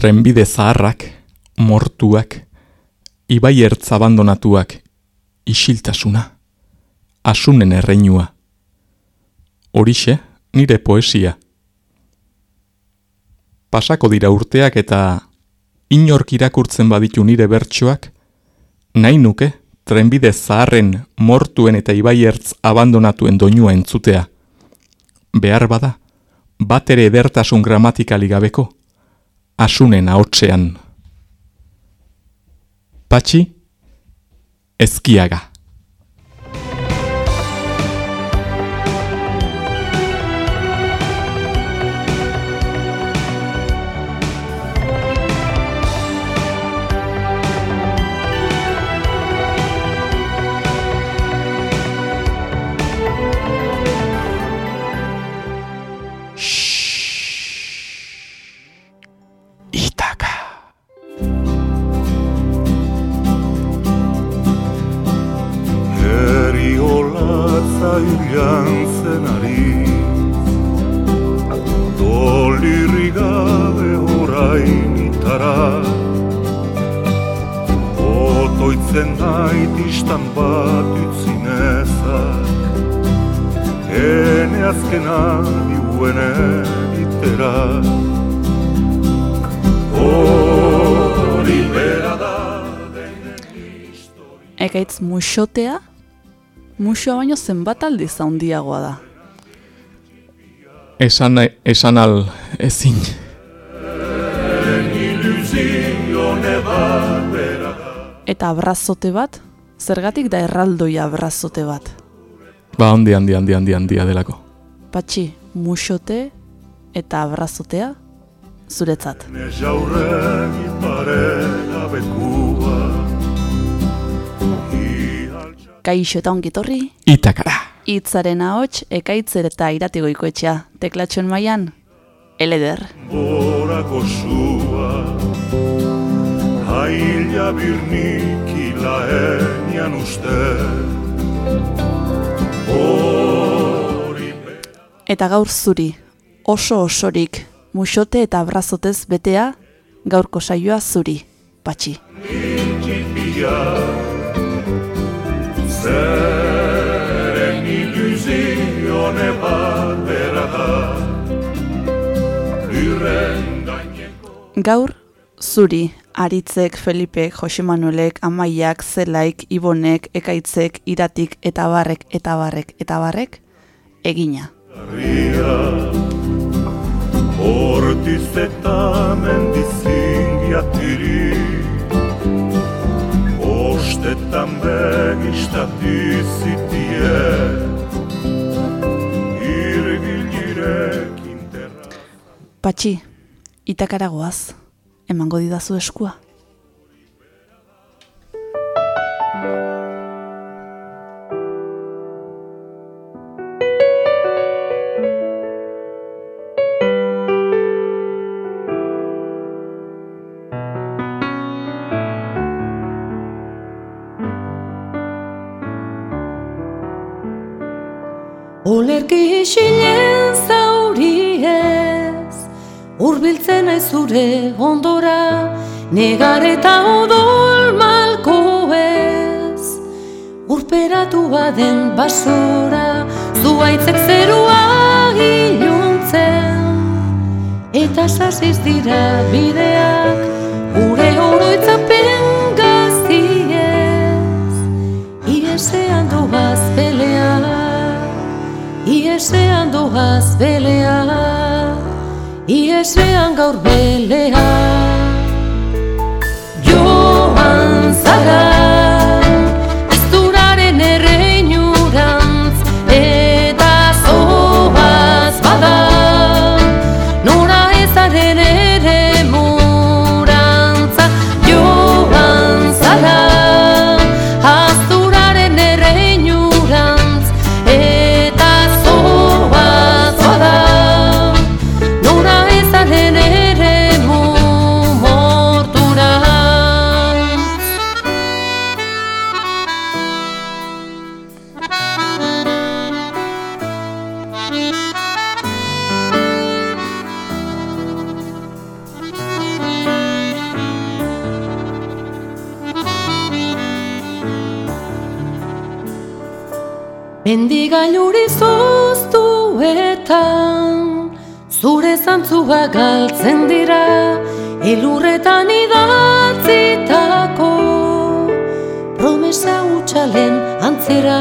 trenbide zaharrak, mortuak, ibai ertz abandonatuak, isiltasuna, asunen erreinua. Horixe, nire poesia. Pasako dira urteak eta inork irakurtzen baditu nire bertsoak, nahi nuke, trenbide zaharren, mortuen eta ibai ertz abandonatuen doinua entzutea. Behar bada, bat ere edertasun gramatikali gabeko, asunen ahotsean. Patxi, ezkiaga. Muxotea, muxoa baino zenbat aldiz handiagoa da. Esan, esan al ezin. Eta abrazote bat, zergatik da erraldoia abrazote bat? Ba, handi, handi, handi, handi, handi, adelako. Patxi, muxote eta abrazotea, zuretzat. Kaixo eta ongitorri. Itakara. Itzaren ahots ekaitzer eta iratigoiko etxea. Teklatxon maian, eleder. Borako zua, haila birnik ilaenian uste. Eta gaur zuri, oso osorik, musote eta abrazotez betea, gaurko saioa zuri, patxi. Zeren ilusione bat bera da Gaur, zuri, Aritzek, Felipek, Jose Manuelek, Amaiak, Zelaik, Ibonek, Ekaitzek, Iratik, eta barrek, eta barrek, eta barrek, egina. Hortiz eta Ostetan begistati zitie Irgilirekin terra Patxi, itakaragoaz, emango didazu eskua. Urbiltzen ez zure ondora Negar eta odol malko ez Urperatu baden basora Zuaitzek zerua iluntzen. Eta sasiz dira bideak Gure oroitzapen gaziez Iesean doaz peleak Iesean doaz belea Iesean gaur belea Mendigailuri zoztuetan Zure zantzua galtzen dira Elurretan idatzitako Promesa utxalen antzera.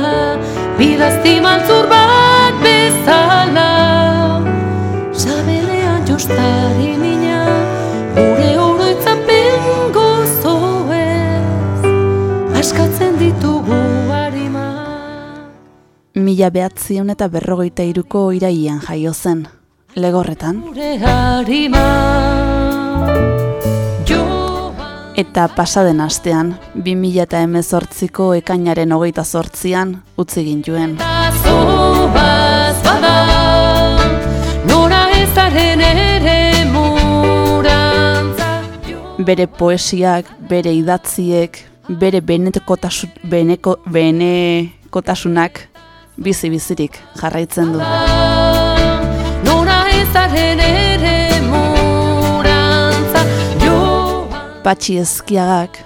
Bidazti maltzur bat bezala Mila behatzion eta berrogeita iruko iraian jaio zen. Legorretan. Eta pasaden astean, 2000 eta emezortziko ekainaren hogeita zortzian, utzi gintuen. Bere poesiak, bere idatziek, bere benekotasun, beneko, benekotasunak bizi-bizirik jarraitzen du. Nora ezaren ere murantza joan Patxi ezkiagak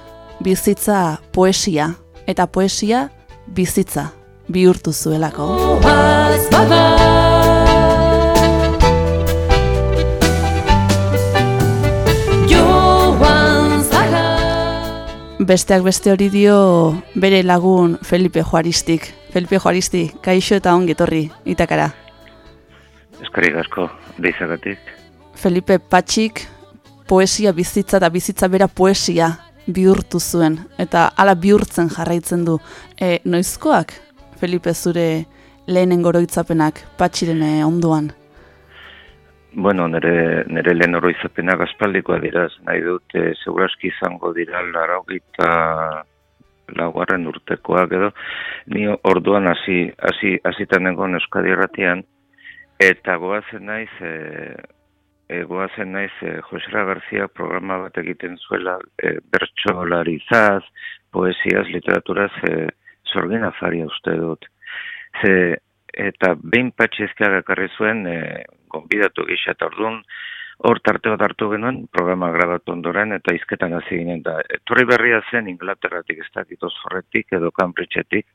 bizitza poesia, eta poesia bizitza bihurtu zuelako. Besteak beste hori dio bere lagun Felipe Juaristik. Felipe Juaristi, kaixo eta ongi etorri itakara. Eskerrik asko, deizagatik. Felipe Patxik poesia bizitza eta bizitza bera poesia bihurtu zuen eta hala bihurtzen jarraitzen du. E, noizkoak Felipe zure lehenen goroitzapenak Patxiren eh, onduan. Bueno, nire, nire lehen oroizapenak aspaldikoa dira, nahi dut, e, seguraski izango dira laurogeita laugarren urtekoak edo, ni orduan hasi hasi hasitan nengoen Euskadi Erratian, eta goazen naiz, e, e, goazen naiz e, Josera Garzia programa bat egiten zuela e, bertsolarizaz, poesiaz, literaturaz, e, sorgin afaria uste dut. Ze, eta behin patxizkiak ekarri zuen, e, gonbidatu gisa eta orduan, hor tarte bat hartu genuen, programa grabatu ondoren, eta izketan hasi ginen, da etorri berria zen Inglaterratik, ez dakit Oxfordetik edo Cambridgeetik,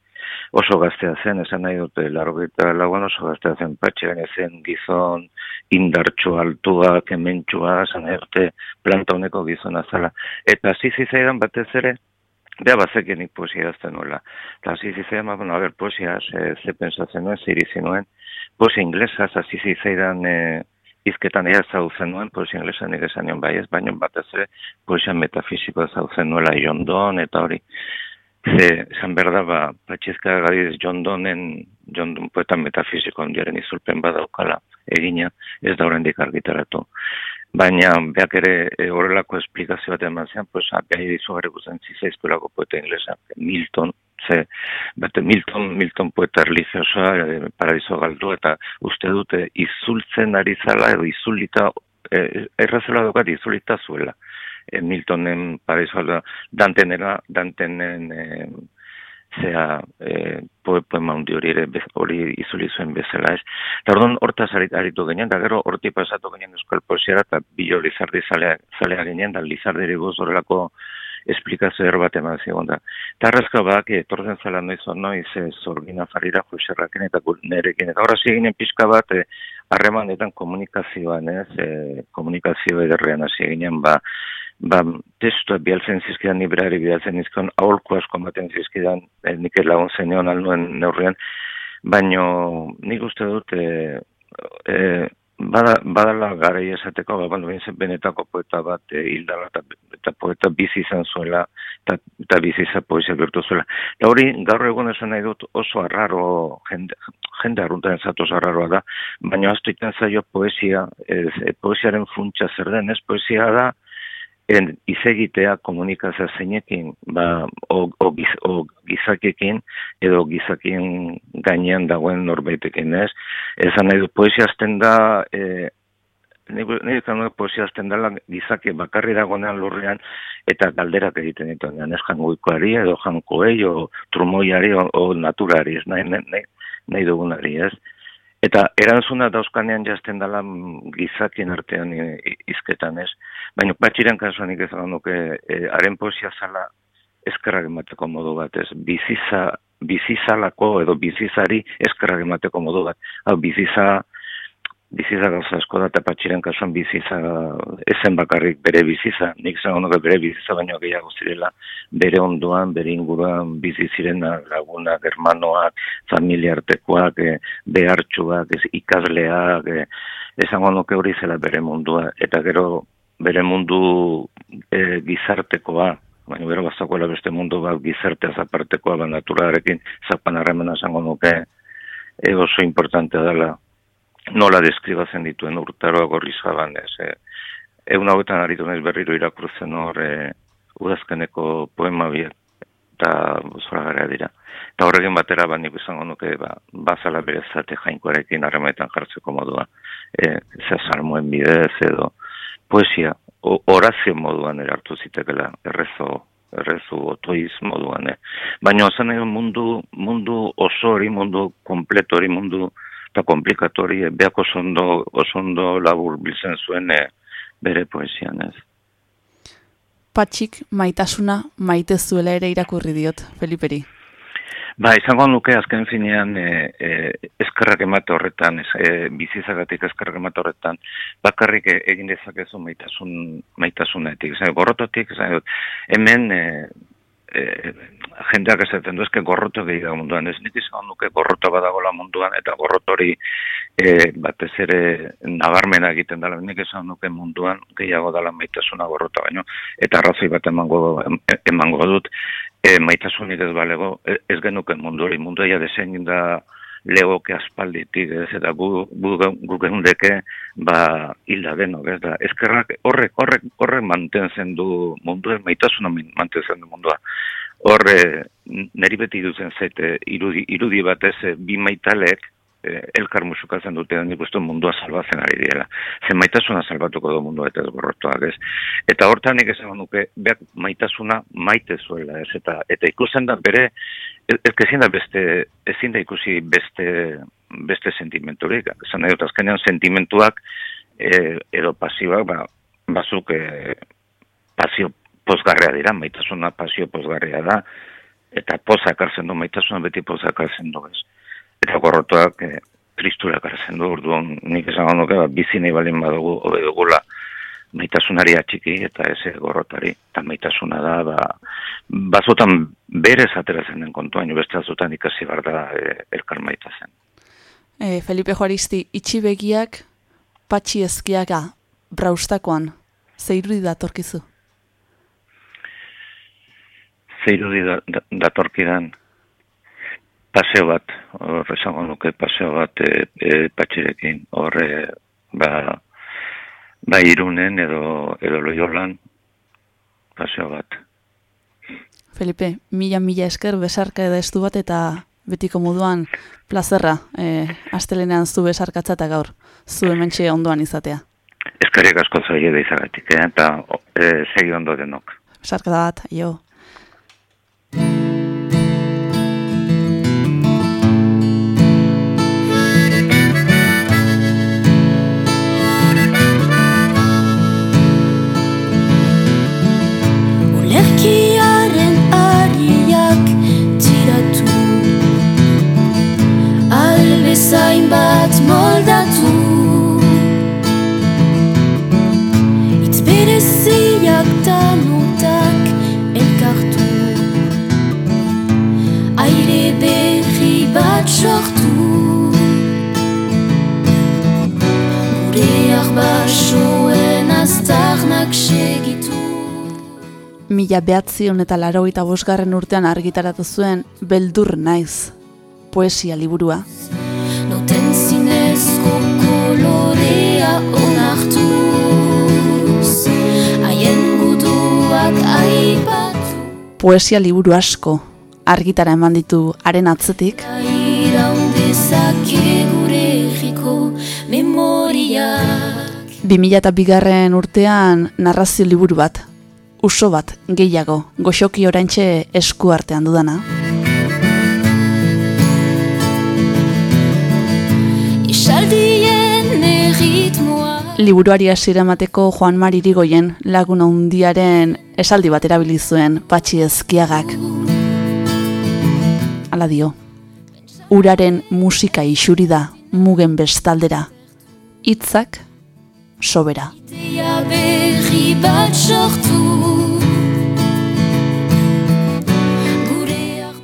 oso gaztea zen, esan nahi dute, largoita lauan oso gaztea zen, patxe zen gizon, indartxo altua, kementxua, esan dute, planta honeko gizona zala. Eta hasi zitzaidan batez ere, Bea bazekien nik poesia idazten nuela. Eta hasi ba, bueno, a ber, poesia, ze, ze pensatzen nuen, ze irizi nuen, poesia inglesaz, hasi zitzaidan, e, izketan ea zautzen nuen, poesia inglesan nik esan nion bai ez, baina batez ere poesia metafisikoa zautzen nuela John Donne eta hori. Ze, esan behar da, ba, patxizka gadiz John Donnen, John Donne poeta metafisiko handiaren izulpen badaukala egina, ez da oraindik argitaratu. Baina, beak ere e, horrelako esplikazio bat eman zean, pues, beha izugarri guzen zizaizkolako poeta inglesa, Milton, ze, bate Milton, Milton poeta religiosoa, e, paradiso galdu, eta uste dute izultzen ari zala, edo izulita, e, errazela dukat izulita zuela. E, Miltonen paradiso galdu, dantenera, dantenen, e, zea e, poe, poema hundi hori ere hori izuli zuen bezala ez. Eta orduan hortaz ari- aritu ginen, da gero horti pasatu ginen euskal poesiara eta bilo lizardi zalea, zalea ginen, da lizardiri guz horrelako esplikazio bat eman zigon da. Eta arrazka bak, etortzen zela noiz on noiz, e, zorgina farira joserraken eta nerekin. Eta horra ginen pixka bat, e, harremanetan komunikazioan, ez, e, komunikazio ederrean hasi ginen, ba, ba, testua bialtzen zizkidan, librari bialtzen zizkidan, aholku asko ematen zizkidan, e, nik lagun zenion alnuen neurrian, baino nik uste dut, e, e, bada, badala garai esateko, ba, bueno, benetako poeta bat e, hildala eta, eta poeta bizi izan zuela, eta, eta bizi izan poesia bihurtu zuela. Eta hori, gaur egun esan nahi dut oso arraro, jende, jende arruntan zatu oso arraroa da, baina astu iten zaio poesia, ez, e, poesiaren funtsa zer den, ez poesia da, en izegitea komunikazio zeinekin, ba, o, o, giz, o gizakekin, edo gizakien gainean dagoen norbaitekin, ez? Ezan nahi du, poesia azten da, e, nire nire poesia azten dela gizaki bakarri dagoenean lurrean, eta galderak egiten dituenean, ez jangoikoari, edo jankoei, o trumoiari, o, o naturari, ez nahi, nahi, nahi dugunari, ez? Eta erantzuna dauzkanean jazten dela mm, gizakien artean e, i- izketan, ez? Baina patxiren kasuan nik ezan nuke, e, haren poesia zala eskerrak emateko modu bat, ez? Biziza bizizalako edo bizizari eskerrak emateko modu bat. Hau, biziza, biziza gauza asko da, eta patxiren kasuan biziza ezen bakarrik bere biziza, nik zango nuke bere biziza baino gehiago zirela, bere ondoan, bere inguruan bizi zirena lagunak, hermanoak, familiartekoak, e, behartxuak, ez, ikasleak, e, esango nuke hori zela bere mundua, eta gero bere mundu e, gizartekoa, baina gero bazakoela beste mundu bat gizartea zapartekoa, ba naturalarekin zapan harremena esango nuke e, oso importantea dela nola deskribatzen dituen urtaroa gorri zaban, ez, e, egun hauetan aritu naiz berriro irakurtzen hor e, udazkeneko poema biak, eta zora gara dira. Eta horrekin batera ba nik izango nuke ba, bazala berezate jainkoarekin harremanetan jartzeko modua. E, ze salmoen bidez edo poesia, o- orazio moduan erartu zitekela, errezo, errezu otoiz moduan. Eh. Baina edo mundu, mundu oso hori, mundu kompleto hori, mundu eta komplikatori, eh, beak oso ondo, oso ondo labur biltzen zuen eh, bere poesian ez. Patxik maitasuna maite zuela ere irakurri diot, Feliperi. Ba, izango nuke azken finean e, e, eskerrak emate horretan, ez, e, bizizagatik eskerrak emate horretan, bakarrik e, egin dezakezu maitasun, maitasunetik. Zai, gorrototik, zai, hemen e, e, jendeak esaten du, eske gorroto gehiago munduan, ez nik izango nuke gorroto badagola munduan, eta gorrotori e, batez ere nabarmena egiten dela, nik izango nuke munduan gehiago dela maitasuna gorrota baino, eta arrazoi bat emango, em- emango dut, e, maitasunik ez balego, ez genuke mundu hori, mundu ja desein da legoke aspalditik, ez, eta gu, gu, gu geundeke, ba, hilda denok, ez da, eskerrak horrek, horrek, horrek mantentzen du maitasuna min- mantentzen du mundua. Horre, neri beti duzen zaite, irudi, irudi batez, e, bi maitalek, eh, elkar musukatzen dute nik uste mundua salbatzen ari direla. Zen maitasuna salbatuko du mundua eta ez gorrotoak, ez. Eta hortan nik esango nuke, beak maitasuna maite zuela, ez. Eta, eta ikusten da bere, ez, ez ezin da beste, ezin da ikusi beste, beste sentimenturik. Esan nahi dut, azkenean sentimentuak e, edo pasiboak, ba, bazuk e, pasio pozgarria dira, maitasuna pasio pozgarria da, eta poza ekartzen du, maitasuna beti poza ekartzen du, ez. Eta gorrotoak e, tristura ekartzen du, orduan nik esango nuke, ba, bizi nahi balin badugu, hobe dugula, maitasunari atxiki eta ez gorrotari. Eta maitasuna da, ba, bazutan berez ateratzen den kontuan, beste azutan ikasi behar da e, elkar maitazen. E, Felipe Juaristi, itxi begiak, patxi ezkiaga, braustakoan, zeirudi datorkizu. Zeirudi da, da, datorkidan paseo bat, hor esango nuke paseo bat e, e, patxirekin, hor e, ba, ba irunen edo, edo loiolan paseo bat. Felipe, mila mila esker besarka edo estu bat eta betiko moduan plazerra, e, astelenean zu besarkatza eta gaur, zu hementxe ondoan izatea. Eskarriak asko zaila da izagatik, eh? eta e, segi ondo denok. Besarka bat, jo. Sortu Gureak basoen aztarnak segitu Mila behatzion eta larogeita bosgarren urtean argitaratu zuen Beldur naiz, poesia liburua. Noten zinezko kolorea onartuz Haien guduak aipatu. Poesia liburu asko argitara eman ditu haren atzetik, Iraundezake gure erriko memoriak 2000 eta bigarren urtean narrazio liburu bat, uso bat, gehiago, goxoki oraintxe esku artean dudana. Esaldien erritmoa Liburuari hasiera emateko Juan Mari Irigoyen lagun handiaren esaldi bat erabili zuen patxi ezkiagak. Hala dio. Uraren musika isuri da mugen bestaldera. Hitzak sobera. Ia berri bat sortu Gure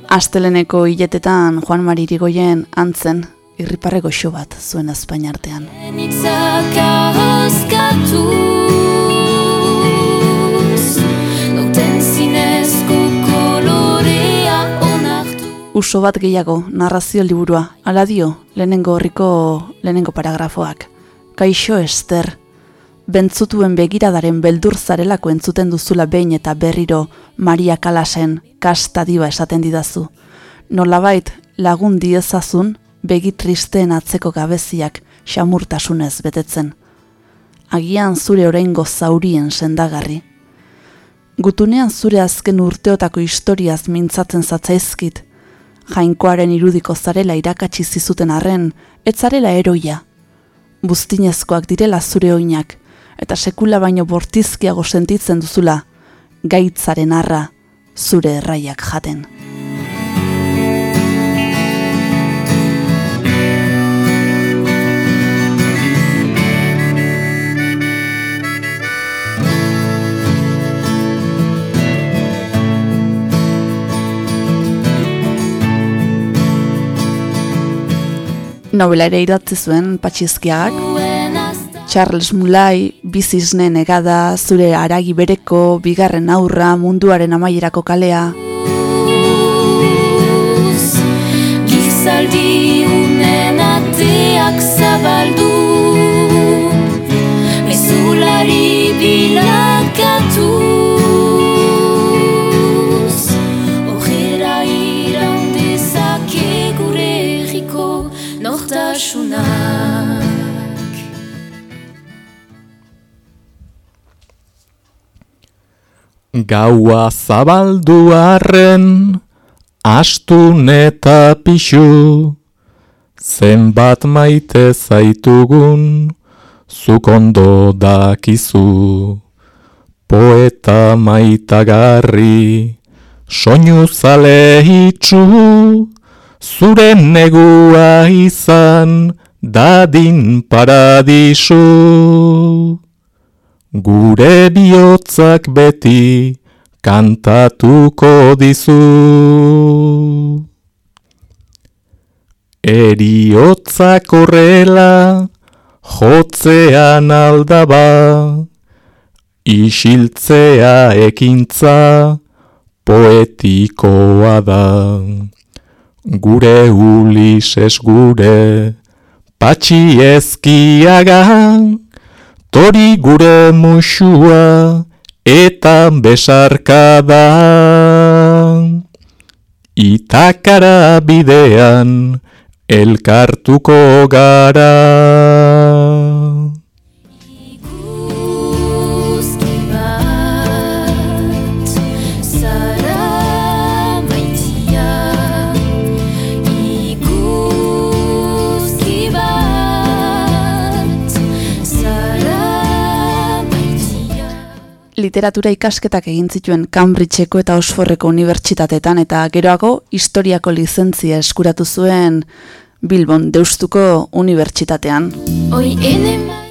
Asteleneko hiletetan Juan Mari Irigoyen antzen irriparre goxo bat zuen Espain artean. Uso bat gehiago narrazio liburua, ala dio lehenengo horriko lehenengo paragrafoak. Kaixo Ester, bentzutuen begiradaren beldur zarelako entzuten duzula behin eta berriro Maria Kalasen kastadiba esaten didazu. Nolabait lagun diezazun begi tristeen atzeko gabeziak xamurtasunez betetzen. Agian zure oraingo zaurien sendagarri. Gutunean zure azken urteotako historiaz mintzatzen zatzaizkit, jainkoaren irudiko zarela irakatsi zizuten arren, ez zarela eroia. Buztinezkoak direla zure oinak, eta sekula baino bortizkiago sentitzen duzula, gaitzaren arra zure erraiak jaten. Novela ere idatzi zuen patxizkiak, Charles Mulai, bizizne negada, zure aragi bereko, bigarren aurra, munduaren amaierako kalea, Gizaldi unen ateak zabaldu Mezulari bilakatuz nortasunak Gaua zabaldu arren, astun eta pixu, zenbat maite zaitugun, zuk ondo dakizu. Poeta maitagarri, soinu zale hitzu, zure negua izan, dadin paradisu. Gure bihotzak beti kantatuko dizu. Eriotzak horrela jotzean aldaba, isiltzea ekintza poetikoa da. Gure ulises gure patxi ezkiagan, Tori gure musua eta besarka da. Itakara bidean elkartuko gara. Literatura ikasketak egin zituen Cambridgeko eta Oxfordeko unibertsitateetan eta geroago historiako lizentzia eskuratu zuen Bilbon Deustuko unibertsitatean.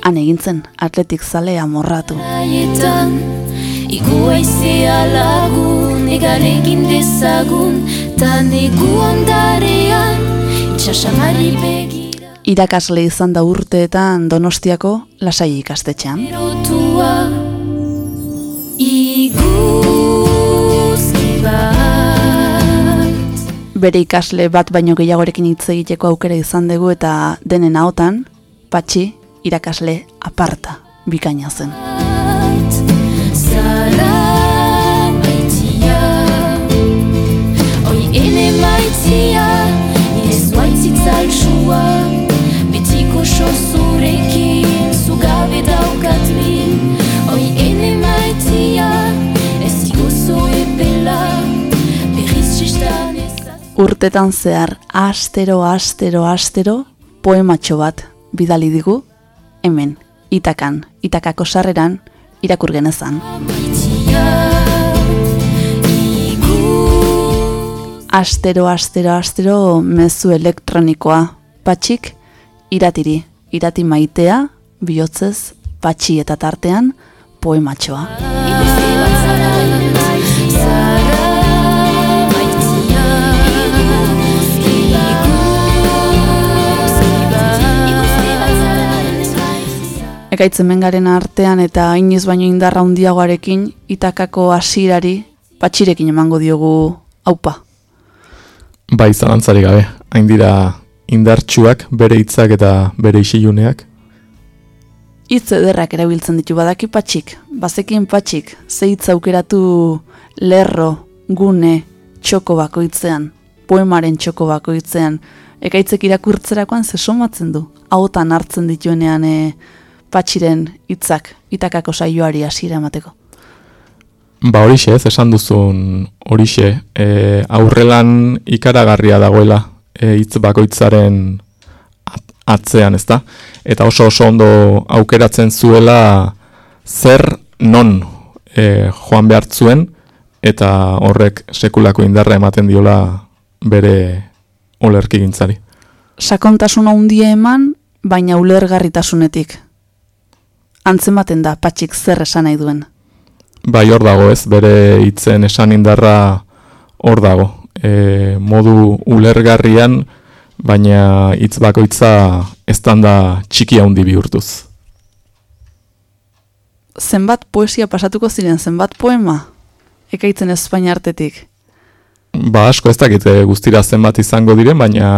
Han egin zen atletik zalea morratu. maietan Igu aizea lagun Egalegin dezagun Ta negu ondarean Itxasamari begira Irakasle izan da urteetan Donostiako lasai ikastetxean. Erotua Iguzki bat Bere ikasle bat baino gehiagorekin hitz egiteko aukera izan dugu eta denen ahotan, patxi irakasle aparta bikaina zen. Zara maitia Oi ene maitia Ez zuaitzitzaltsua Betiko sozurekin Urtetan zehar astero, astero, astero poematxo bat bidali digu, hemen, itakan, itakako sarreran, irakur genezan. Astero, astero, astero mezu elektronikoa. Patxik, iratiri, irati maitea, bihotzez, patxi eta tartean, poematxoa. Ikusi mengaren artean eta inoiz baino indarra handiagoarekin itakako hasierari patxirekin emango diogu aupa. Bai, zalantzari gabe, hain dira indartsuak, bere hitzak eta bere isiluneak. Hitz ederrak erabiltzen ditu badaki patxik, bazekin patxik, ze hitz aukeratu lerro, gune, txoko bakoitzean, poemaren txoko bakoitzean, ekaitzek irakurtzerakoan ze somatzen du, ahotan hartzen dituenean e, patxiren hitzak itakako saioari hasiera emateko. Ba horixe ez, esan duzun horixe, e, aurrelan ikaragarria dagoela e, hitz bakoitzaren at- atzean, ezta? Eta oso oso ondo aukeratzen zuela zer non e, joan behar zuen eta horrek sekulako indarra ematen diola bere olerkigintzari. Sakontasuna handia eman, baina ulergarritasunetik. Antzematen da patxik zer esan nahi duen. Bai hor dago ez, bere hitzen esan indarra hor dago. E, modu ulergarrian, baina hitz bakoitza eztanda txiki handi bihurtuz. Zenbat poesia pasatuko ziren, zenbat poema? Ekaitzen Espainia artetik. Ba asko ez dakit e, guztira zenbat izango diren, baina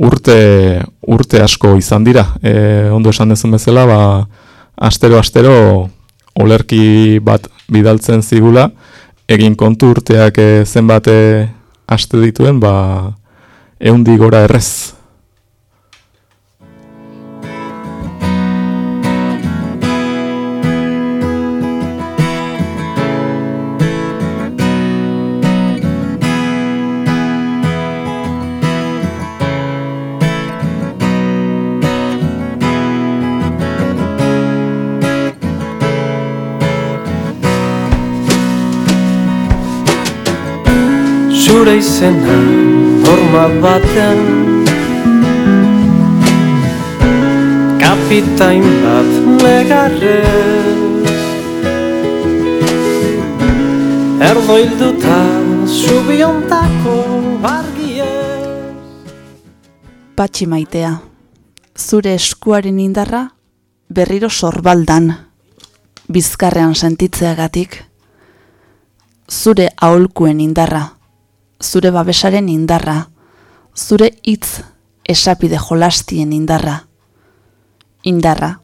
urte, urte asko izan dira. E, ondo esan dezun bezala, ba, astero astero olerki bat bidaltzen zigula, egin kontu urteak e, zenbat e, aste dituen, ba, eundi gora errez. Izena norma batean. Kapitain bat negarrez Erdo hilduta zubiontako argiez. Patxi maitea, zure eskuaren indarra berriro sorbaldan, bizkarrean sentitzeagatik. Zure aholkuen indarra, zure babesaren indarra, zure hitz esapide jolastien indarra. Indarra,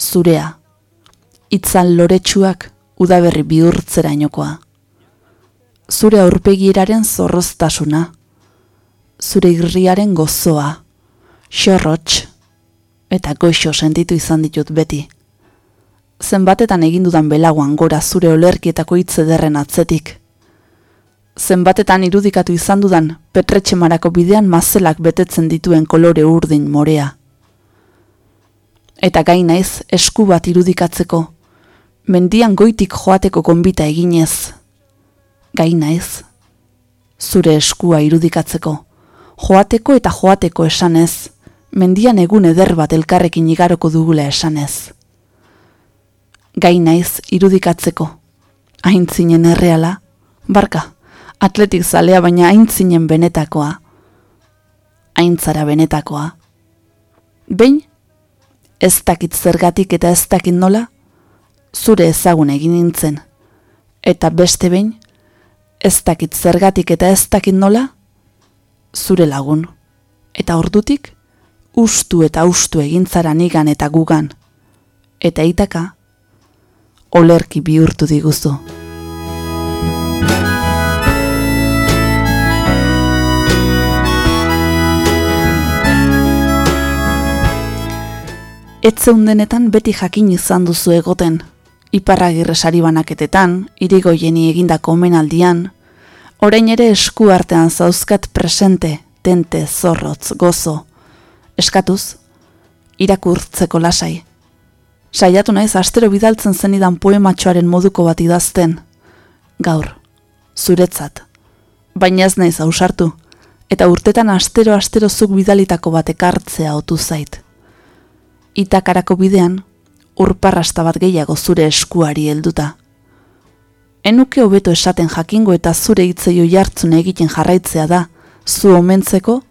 zurea, hitzan loretsuak udaberri bihurtzerainokoa. Zure aurpegiraren zorroztasuna, zure irriaren gozoa, xorrotx, eta goixo sentitu izan ditut beti. Zenbatetan egin dudan belaguan gora zure olerkietako hitz ederren atzetik. Zenbatetan irudikatu izan dudan petretxemarako bidean mazelak betetzen dituen kolore urdin morea. Eta gai naiz esku bat irudikatzeko, mendian goitik joateko konbita eginez. Gai naiz, zure eskua irudikatzeko, joateko eta joateko esanez, mendian egun eder bat elkarrekin igaroko dugula esanez. Gai naiz irudikatzeko, aintzinen erreala, barka, atletik zalea baina aintzinen benetakoa, aintzara benetakoa. Behin, ez dakit zergatik eta ez dakit nola, zure ezagun egin nintzen, eta beste behin, ez dakit zergatik eta ez dakit nola, zure lagun, eta ordutik, ustu eta ustu egintzara nigan eta gugan, eta itaka, olerki bihurtu diguzu. Etzeunden beti jakin izan duzu egoten, iparragirre sari banaketetan, irigoieni egindako omenaldian, orain ere esku artean zauzkat presente, tente, zorrotz, gozo, eskatuz, irakurtzeko lasai. Saiatu naiz astero bidaltzen zenidan poematxoaren moduko bat idazten, gaur, zuretzat, baina ez naiz ausartu, eta urtetan astero-astero zuk bidalitako bat ekartzea otu zait. Itakarako bidean, urparrasta bat gehiago zure eskuari helduta. Enuke hobeto esaten jakingo eta zure hitzei oihartzun egiten jarraitzea da, zu omentzeko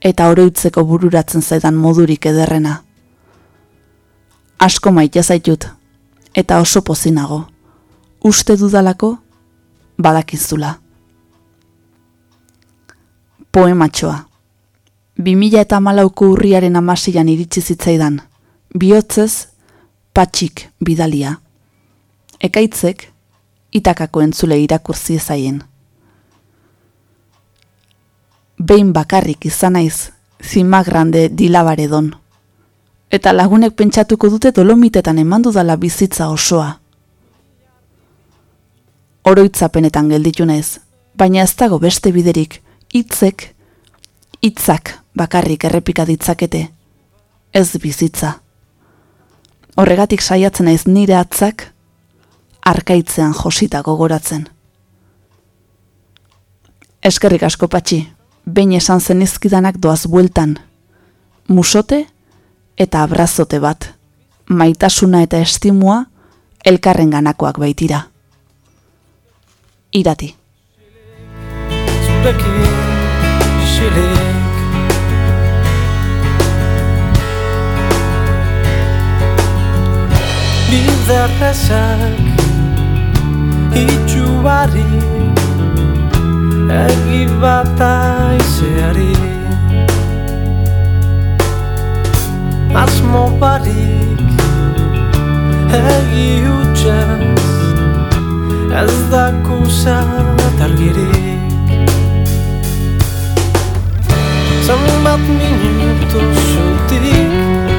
eta oroitzeko bururatzen zaidan modurik ederrena. Asko maite zaitut, eta oso pozinago. Uste dudalako, badakizula. Poematxoa. 2000 eta malauko urriaren amasian iritsi zitzaidan. Bihotzez, patxik bidalia. Ekaitzek, itakako entzule irakurzi ezaien. Behin bakarrik izan naiz, zimagrande dilabaredon. Eta lagunek pentsatuko dute dolomitetan eman dudala bizitza osoa. Oroitzapenetan gelditu naiz, baina ez dago beste biderik, hitzek, hitzak bakarrik errepika ditzakete, ez bizitza. Horregatik saiatzen naiz nire atzak, arkaitzean josita gogoratzen. Eskerrik asko patxi, behin esan zenizkidanak doaz bueltan. Musote eta abrazote bat. Maitasuna eta estimua elkarren ganakoak baitira. Irati. zurekin Biderrezak itxuari Egi bat aizeari. Asmo barik Egi utxez Ez da kusat argirik. Zenbat minutu zutik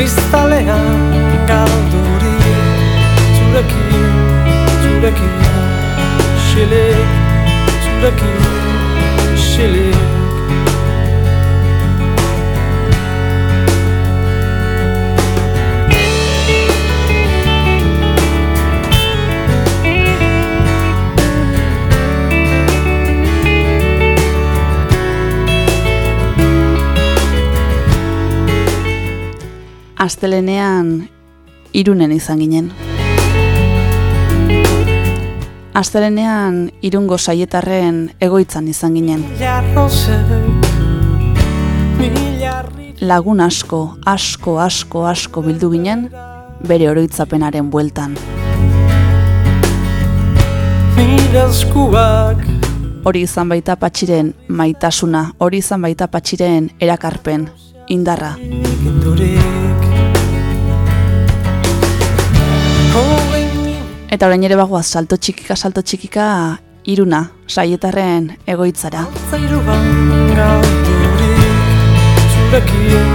Kristalean galdurik Zurekin, zurekin Xilik, zurekin Xilik Astelenean irunen izan ginen. Astelenean irungo saietarren egoitzan izan ginen. Lagun asko, asko, asko, asko bildu ginen, bere oroitzapenaren bueltan. Hori izan baita patxiren maitasuna, hori izan baita patxiren erakarpen, indarra. Eta orain ere bagoaz salto txikika, salto txikika, iruna, saietarren egoitzara. Zurekin,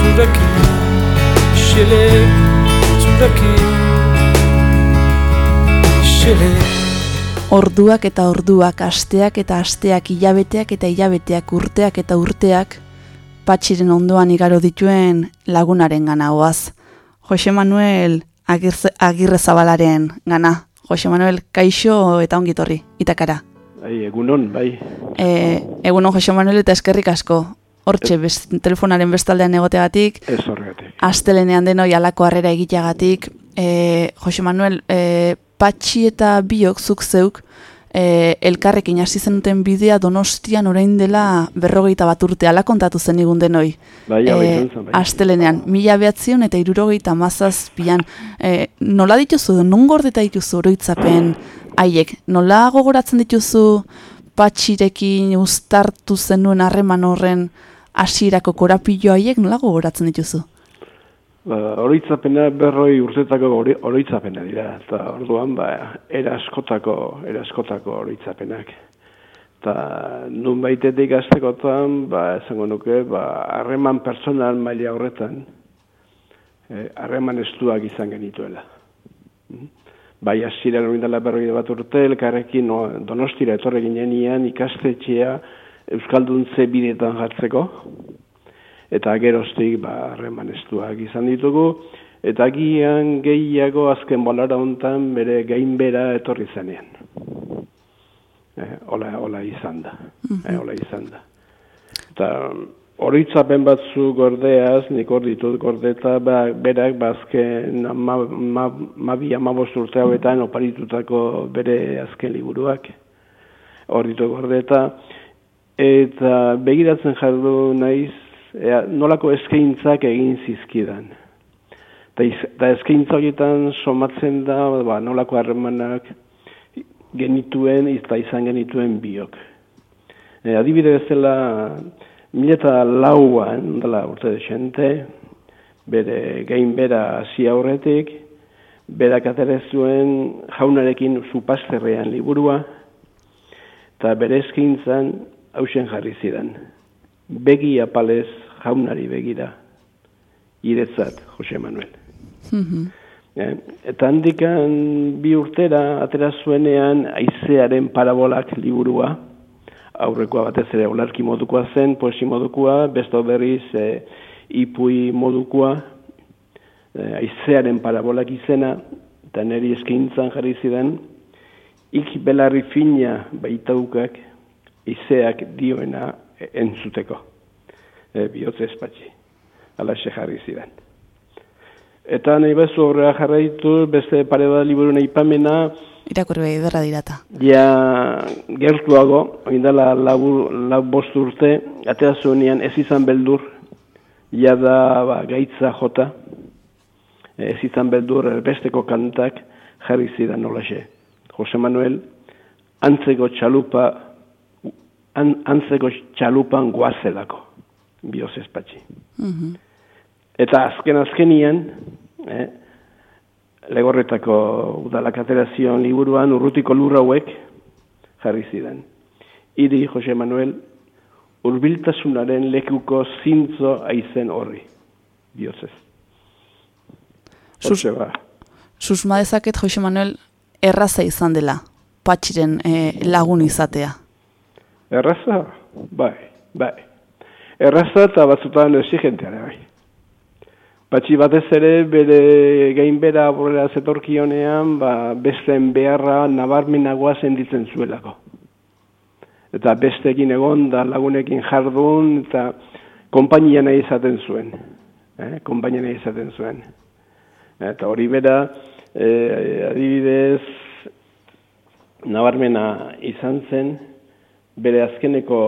zurekin Xilik, zurekin Xilik Orduak eta orduak, asteak eta asteak, hilabeteak eta hilabeteak, urteak eta urteak, patxiren ondoan igaro dituen lagunaren gana oaz. Jose Manuel Agirze, Agirre Zabalaren gana. Jose Manuel, kaixo eta ongitorri, itakara. Bai, egunon, bai. E, egunon Jose Manuel eta eskerrik asko. Hortxe, best, telefonaren bestaldean egoteagatik, Ez horregatik. astelenean denoi alako harrera egiteagatik, e, Jose Manuel, e, patxi eta biok zuk zeuk, e, elkarrekin hasi zenuten bidea donostian orain dela berrogeita bat urte ala kontatu zen igun denoi. Bai, zen, bai. astelenean, mila behatzion eta irurogeita mazazpian, e, nola dituzu, edo non gordeta dituzu oroitzapen haiek, nola gogoratzen dituzu patxirekin uztartu zenuen harreman horren hasierako korapilo haiek nola gogoratzen dituzu? Ba, oroitzapena berroi urtetako oroitzapena dira, eta orduan, ba, era askotako, era askotako oroitzapenak. Eta nun baitetik aztekotan, ba, esango nuke, ba, harreman personal maila horretan, eh, harreman estuak izan genituela. Mhm. Bai, hasieran hori dela berroi bat urte, elkarrekin no, donostira etorre ginean ikastetxea Euskalduntze bidetan jartzeko, eta geroztik ba, harreman estuak izan ditugu, eta agian gehiago azken bolara hontan bere gainbera etorri zenean. izan da. eh, hola izan da. Eta horitzapen batzu gordeaz, nik hor ditut gordeta, ba, berak bazken ma, ma, ma, bi amabost urte hauetan oparitutako bere azken liburuak. Hor ditut gordeta. Eta begiratzen jardu naiz, ea, nolako eskaintzak egin zizkidan. Eta, iz, eta eskaintza horietan somatzen da, ba, nolako harremanak genituen eta izan genituen biok. E, adibide bezala, mila eta lauan, dela urte desente, bere gain bera hasi aurretik, berak atera zuen jaunarekin zupazterrean liburua, eta bere eskintzan hausen jarri zidan. Begi apalez jaunari begira, iretzat, Jose Manuel. Eh, Eta handikan bi urtera atera zuenean aizearen parabolak liburua, aurrekoa batez ere olarki modukoa zen, poesi modukoa, besto berriz e, ipui modukoa, e, aizearen parabolak izena, eta niri eskintzan jarri zidan, ik belarri fina baitaukak, izeak dioena entzuteko. E, bihotze espatxi. Alaxe jarri zidan. Eta nahi bezu horrela jarraitu, beste pare bat liburuen aipamena, Irakurri bai ederra dirata. ja gertuago, oindala labur, lau bost urte, atera zuenean ez izan beldur, ja da ba, gaitza jota, ez izan beldur besteko kantak jarri zidan nolaxe. Jose Manuel, antzeko txalupa, an, antzeko txalupan guazelako, bioz espatxi. Eta azken azkenian, eh, legorretako udalak aterazion liburuan urrutiko lur hauek jarri zidan. Iri Jose Manuel urbiltasunaren lekuko zintzo aizen horri, bihotzez. Sus- ba. Susma dezaket Jose Manuel erraza izan dela, patxiren eh, lagun izatea. Erraza? Bai, bai. Erraza eta batzutan exigentea ere, bai. Batxi batez ere bere gainbera aurrera zetorkionean, ba, besteen beharra nabarmenagoa senditzen zuelako. Eta besteekin egon da lagunekin jardun eta konpainia nahi izaten zuen. Eh? Konpainia nahi izaten zuen. Eta hori bera, eh, adibidez, nabarmena izan zen, bere azkeneko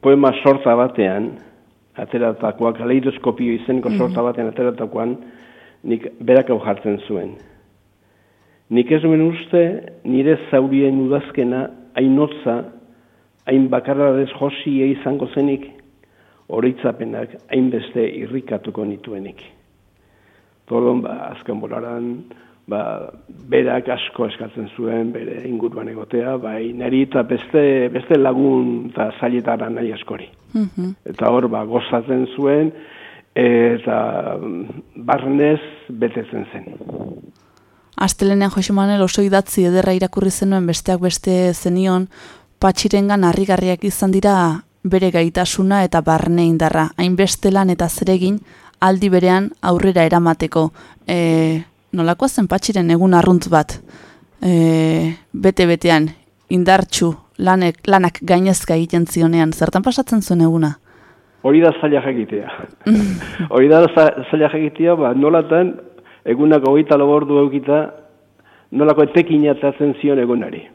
poema sorta batean, ateratakoak, kaleidoskopio izeneko sorta batean ateratakoan, nik berak hau jartzen zuen. Nik ez nuen uste nire zaurien udazkena hainotza, hain bakarrarez josie izango zenik, oroitzapenak hainbeste irrikatuko nituenik. Tolon, ba, azken bolaran, ba, berak asko eskatzen zuen, bere inguruan egotea, bai, niri eta beste, beste lagun eta zailetara nahi askori. Eta hor, ba, gozatzen zuen, eta mm, barnez betetzen zen. Astelenean Jose Manuel oso idatzi ederra irakurri zenuen besteak beste zenion, patxirengan harrigarriak izan dira bere gaitasuna eta barne indarra, hainbeste lan eta zeregin aldi berean aurrera eramateko. E, nolakoa zen patxiren egun arrunt bat, e, bete-betean, indartxu, lanek, lanak gainezka egiten zionean, zertan pasatzen zuen eguna? Hori da zaila jakitea. Hori da za- zaila jakitea, ba, nolatan egunak hogeita labordu eukita, nolako etekina atatzen zion egunari.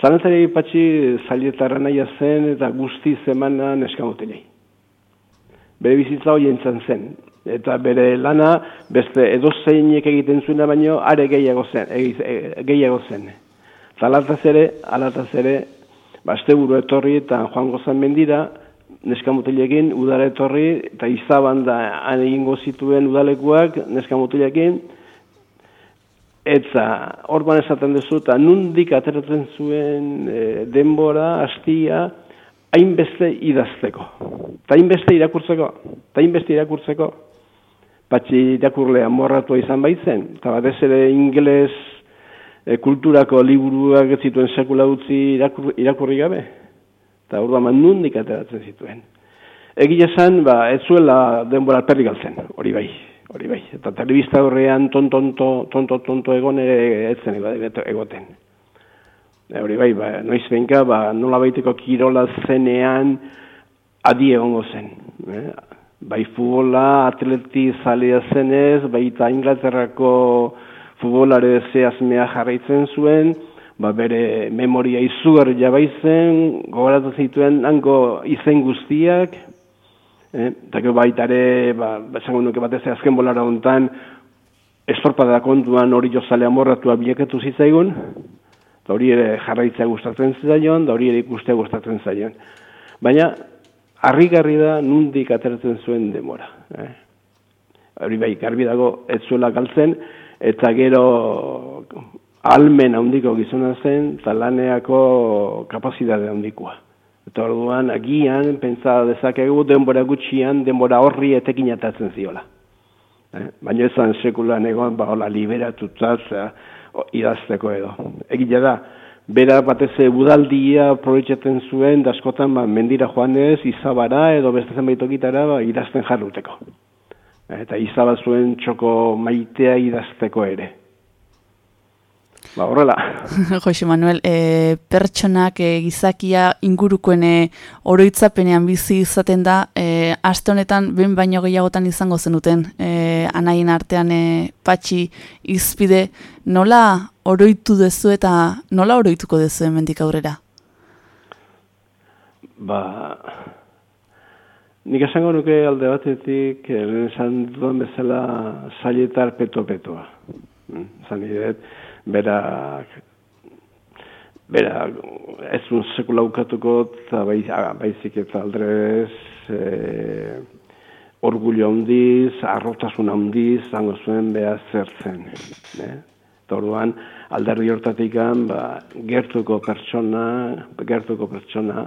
Zalantzari patxi zailetarra naia zen eta guzti zemana neskamutelei. Bere bizitza hori entzan zen. Eta bere lana beste edozeinek egiten zuena baino are gehiago zen. e- gehiago zen. Zalataz ere, alataz ere, ba, asteburu etorri eta joango zen mendira, neskamutelekin udara etorri eta izaban da han egingo zituen udalekuak neskamutelekin eta orban esaten duzu eta nundik ateratzen zuen e, denbora, astia, hainbeste idazteko. Eta hainbeste irakurtzeko. Eta hainbeste irakurtzeko. Patxi irakurlea morratua izan baitzen. Eta batez ere ingeles e, kulturako liburuak ez zituen sekula utzi irakur, irakurri gabe. Eta orduan man nundik ateratzen zituen. Egia esan, ba, ez zuela denbora alperrik galtzen, hori bai, hori bai. Eta telebista horrean tontonto, tonto, tonto egon ere ez egoten. E, hori bai, ba, noiz benka, ba, nola baiteko kirola zenean adi egongo zen. Eh? Bai futbola, atleti zalea zenez, baita Inglaterrako futbolare zehazmea jarraitzen zuen, ba, bere memoria izugar jabaizen, gogoratu zituen hango izen guztiak, eh? eta gero baita ere, ba, esango nuke batez azken bolara hontan, estorpada kontuan hori jozalea morratua bilakatu zitzaigun, eta hori ere jarraitzea gustatzen zaion, da hori ere ikustea gustatzen zaion. Baina, harrigarri da nundik ateratzen zuen demora. Eh? Hori bai, garbi dago ez zuela galtzen, eta gero almen handiko gizona zen, eta laneako kapazitate handikoa. Eta orduan, agian, pentsa dezakegu denbora gutxian, denbora horri etekin atatzen ziola. Eh? Baina ezan sekulan egon, ba, hola, liberatuta, idazteko edo. Egia da, bera batez ere budaldia proietxaten zuen, daskotan, ba, mendira joanez, izabara edo beste zenbait tokitara, ba, idazten jarruteko. Eta izaba zuen txoko maitea idazteko ere. Ba, horrela. Jose Manuel, e, pertsonak e, gizakia ingurukoen e, oroitzapenean bizi izaten da, e, aste honetan ben baino gehiagotan izango zenuten, e, anaien artean e, patxi izpide, nola oroitu dezu eta nola oroituko dezu hemendik aurrera? Ba, nik esango nuke alde batetik, eh, lehen esan dudan bezala zailetar peto-petoa. Mm, Zan idet, berak, berak ez un sekula ukatuko, eta bai, baizik eta aldrez, e, orgullo handiz, arrotasun handiz, zango zuen beha zertzen. Eh? Orduan, alderdi hortatikan, ba, gertuko pertsona, gertuko pertsona,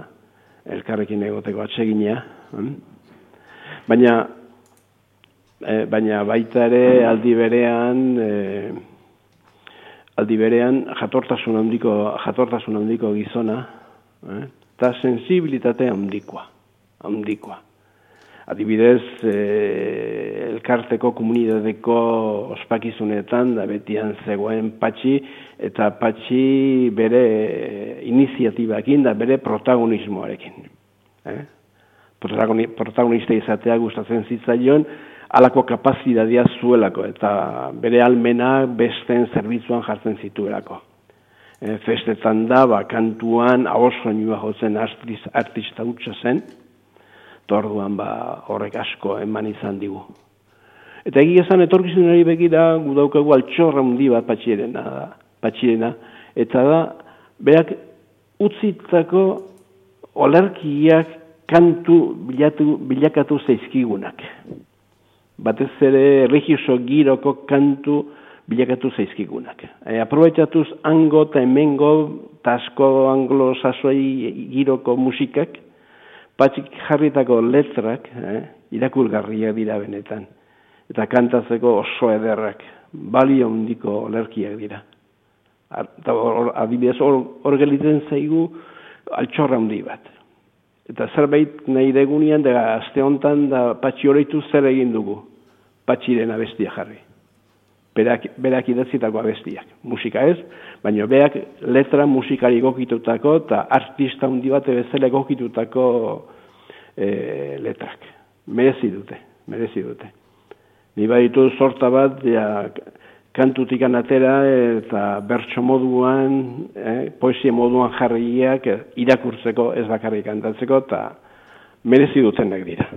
elkarrekin egoteko atsegina. hm? Baina, e, baina baita ere aldi berean, e, aldi berean jatortasun handiko, jatortasun handiko gizona, eh? eta sensibilitate handikoa, handikoa. Adibidez, e, elkarteko komunidadeko ospakizunetan, da betian zegoen patxi, eta patxi bere iniziatibakin da bere protagonismoarekin. Eh? Protagoni, protagonista izatea gustatzen zitzaion, alako kapazitatea zuelako, eta bere almena besteen zerbitzuan jartzen zituelako. E, festetan da, ba, kantuan, ahosoinua jotzen artiz, artista hutsa zen, eta orduan ba, horrek asko eman izan digu. Eta egia esan etorkizunari begira gu daukagu altxorra handi bat patxirena da, patxirena, eta da berak utzitako olerkiak kantu bilatu, bilakatu zaizkigunak. Batez ere religioso giroko kantu bilakatu zaizkigunak. E, aprobetxatuz ango eta hemengo tasko anglo giroko musikak, patxik jarritako letrak, eh, irakurgarriak dira benetan. Eta kantatzeko oso ederrak, balio handiko olerkiak dira. Eta hor- adibidez hor gelditzen zaigu altxorra handi bat. Eta zerbait nahi degunean, da aste hontan da patxi horreitu zer egin dugu. Patxiren abestia jarri. Berak, berak idatzitako abestiak. Musika ez, baina berak letra musikari egokitutako eta artista handi bat bezala egokitutako e, letrak. Merezi dute, merezi dute. Ni baditu sorta bat, ja, kantutik atera eta bertso moduan, eh, poesia moduan jarriak irakurtzeko ez bakarrik kantatzeko eta merezi dutenak dira.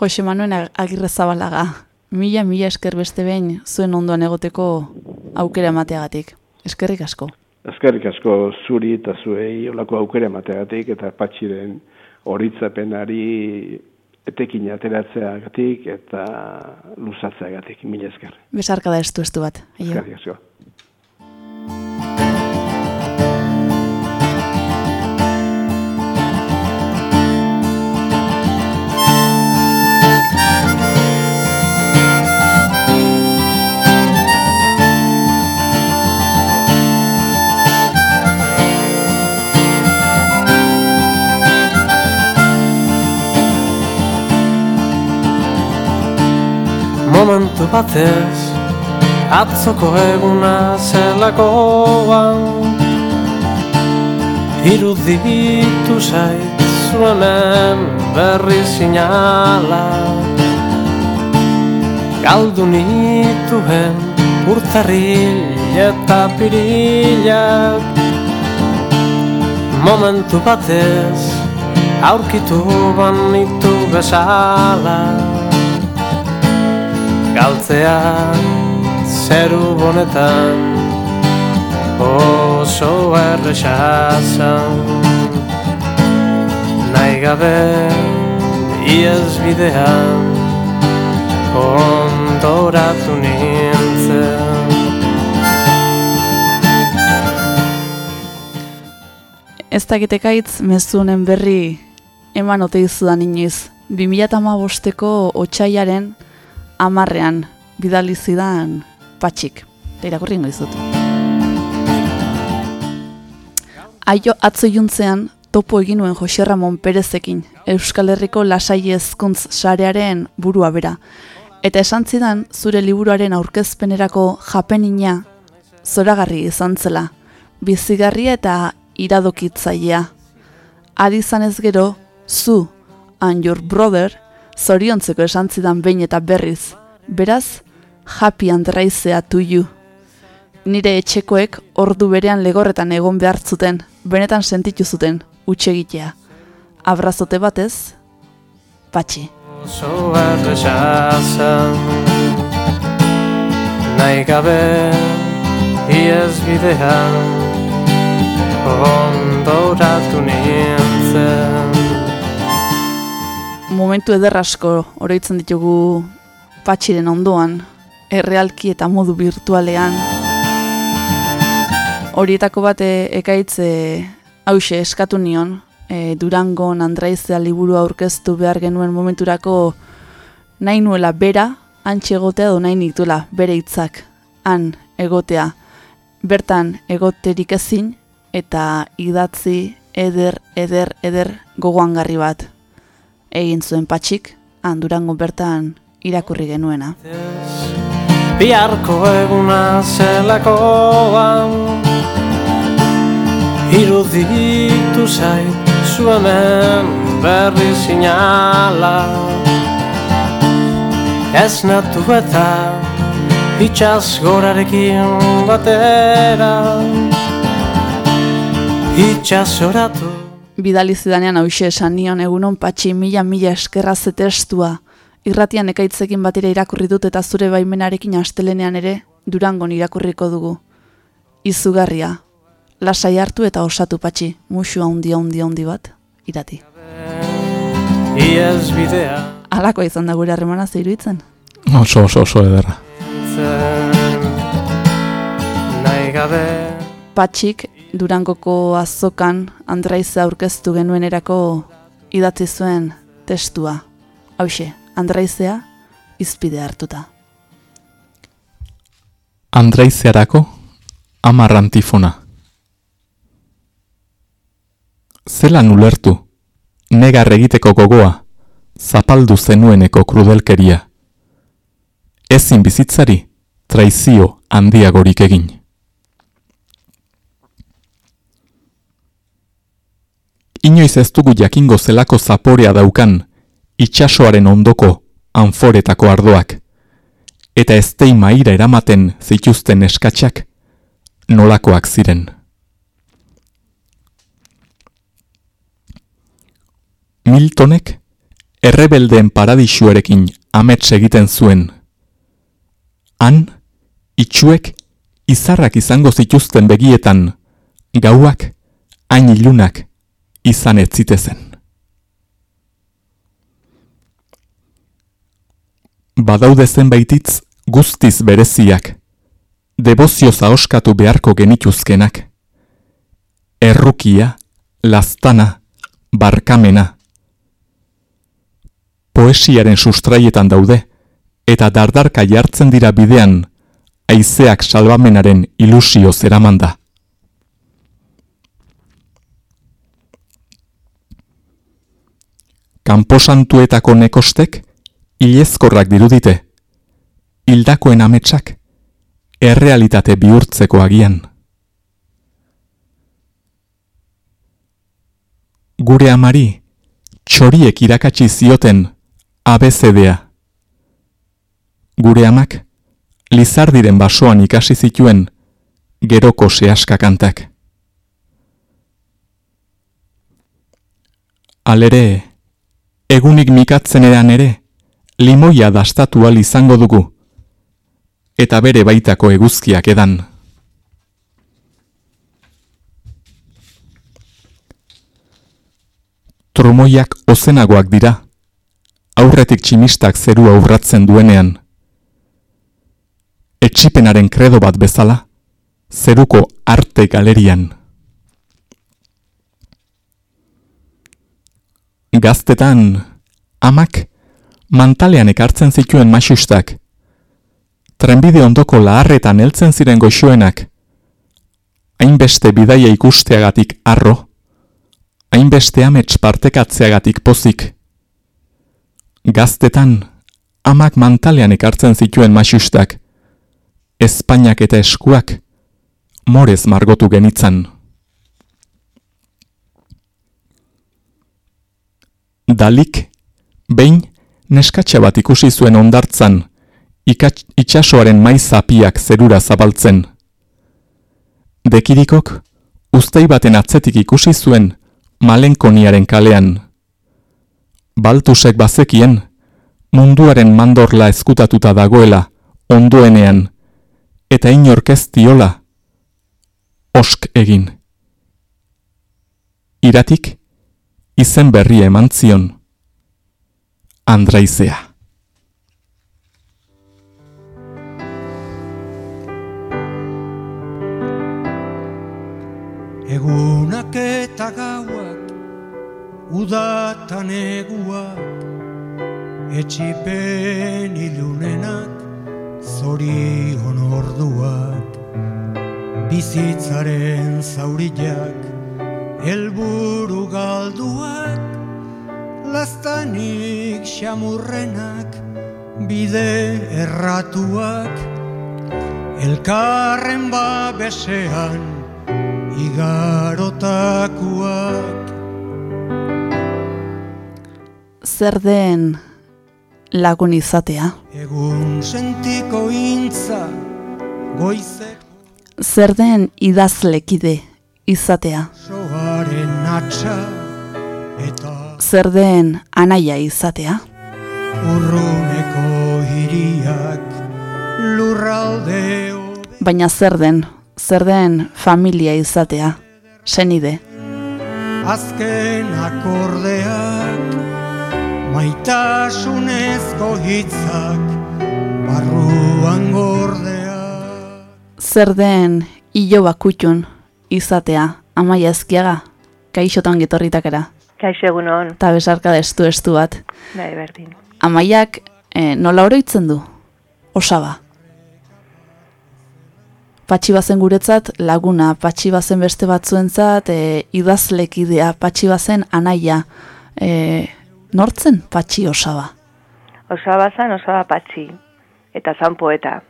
Jose Manuel Agirre Zabalaga, mila mila esker beste behin zuen ondoan egoteko aukera emateagatik. Eskerrik asko. Ezkerrik asko zuri eta zuei olako aukera emateagatik eta patxiren horitzapenari etekin ateratzeagatik eta luzatzeagatik. Mila esker. Besarka da estu estu bat. Eskerrik asko. Batez Atzoko eguna zelakoan Iruditu zait zuenen berri sinala. Galdu nituen urtarril eta pirilak. Momentu batez aurkitu banitu bezala Galtzea zeru bonetan oso errexazan Nahi gabe iez bidean ondoratu nintzen. Ez dakitekaitz mezunen berri eman ote izudan inoiz. 2008ko otxaiaren amarrean bidali zidan patxik. Eta irakurri ingo dizut. Aio atzo juntzean topo egin nuen Jose Ramon Perezekin, Euskal Herriko lasai ezkuntz sarearen burua bera. Eta esan zidan zure liburuaren aurkezpenerako japenina zoragarri izan zela, bizigarria eta iradokitzailea. Adi izanez gero, zu, and your brother, zoriontzeko esan zidan behin eta berriz. Beraz, happy and raizea to. Nire etxekoek ordu berean legorretan egon behar zuten, benetan sentitu zuten, utxegitea. Abrazote batez, patxi. oso errexazan Nahi gabe iez bidean ondoratu nintzen Momentu eder asko oroitzen ditugu patxiren ondoan, errealki eta modu virtualean. Horietako bat e, ekaitz e, hause eskatu nion, e, Durangon Andraizea liburu aurkeztu behar genuen momenturako nahi nuela bera, antxe egotea edo nahi nituela bere hitzak han egotea. Bertan egoterik ezin eta idatzi eder, eder, eder gogoangarri bat. Egin zuen patxik, han Durango bertan irakurri genuena. Biharko eguna zelakoan Iruditu zait zuenen berri sinala Ez natu eta itxaz gorarekin batera Itxaz oratu Bidali zidanean hause esan nion egunon patxi mila mila eskerra ze testua. Irratian ekaitzekin batera irakurri dut eta zure baimenarekin astelenean ere Durangon irakurriko dugu. Izugarria. Lasai hartu eta osatu patxi. Musu handi handi handi bat. Irati. Iez bidea Halako izan da gure harremana zeiruitzen. Oso, oso, oso ederra. Patxik Durangoko azokan Andraize aurkeztu genuenerako idatzi zuen testua. Hauxe, Andraizea izpide hartuta. Andraizearako amar antifona. Zelan ulertu, negar egiteko gogoa, zapaldu zenueneko krudelkeria. Ezin bizitzari, traizio handiagorik egin. Inoiz ez dugu jakingo zelako zaporea daukan, itxasoaren ondoko anforetako ardoak eta eztei maira eramaten zituzten eskatxak nolakoak ziren. Miltonek errebeldeen paradisuarekin amets egiten zuen. Han, itxuek izarrak izango zituzten begietan, gauak, hain ilunak izan ez zitezen. badaude zenbaititz guztiz bereziak, debozioz ahoskatu beharko genituzkenak. Errukia, lastana, barkamena. Poesiaren sustraietan daude, eta dardarka jartzen dira bidean, haizeak salbamenaren ilusio zeramanda. Kanposantuetako nekostek, ilezkorrak dirudite. Hildakoen ametsak, errealitate bihurtzeko agian. Gure amari, txoriek irakatsi zioten ABCDA. Gure amak, lizardiren basoan ikasi zituen geroko sehaska kantak. Alere, egunik mikatzen eran ere, limoia dastatu al izango dugu, eta bere baitako eguzkiak edan. Trumoiak ozenagoak dira, aurretik tximistak zerua urratzen duenean. Etxipenaren kredo bat bezala, zeruko arte galerian. Gaztetan, amak, mantalean ekartzen zituen maixustak, trenbide ondoko laharretan heltzen ziren goxoenak, hainbeste bidaia ikusteagatik arro, hainbeste amets partekatzeagatik pozik. Gaztetan, amak mantalean ekartzen zituen maixustak, Espainiak eta eskuak, morez margotu genitzan. Dalik, behin, neskatxa bat ikusi zuen ondartzan, itxasoaren maizapiak zerura zabaltzen. Dekirikok, uztai baten atzetik ikusi zuen malenkoniaren kalean. Baltusek bazekien, munduaren mandorla ezkutatuta dagoela, ondoenean, eta inork ez diola, osk egin. Iratik, izen berri eman zion, Andraizea. Egunak eta gauak, udatan eguak, etxipen ilunenak, zorion orduak, bizitzaren zaurillak, helburu galduak, lastanik xamurrenak, bide erratuak, elkarren babesean, igarotakuak. Zer den lagun izatea? Egun sentiko intza, goizeko Zer den idazlekide izatea? Zer den anaia izatea? urruneko hiriak lurralde. Baina zer den, zer den familia izatea? Senide. Azken akordeak, maitasunezko hitzak, barruan gordeak. Zer den hilo bakutxun izatea? Amaia ezkiaga? Kaixotan getorritakera. Kaixo egun hon, Eta besarka da estu estu bat. bai, berdin. Amaiak eh, nola oroitzen du? Osaba. Patxi bazen guretzat laguna, patxi bazen beste batzuentzat e, idazlekidea, patxi bazen anaia. E, nortzen patxi osaba? Osaba zan, osaba patxi, eta zan poeta.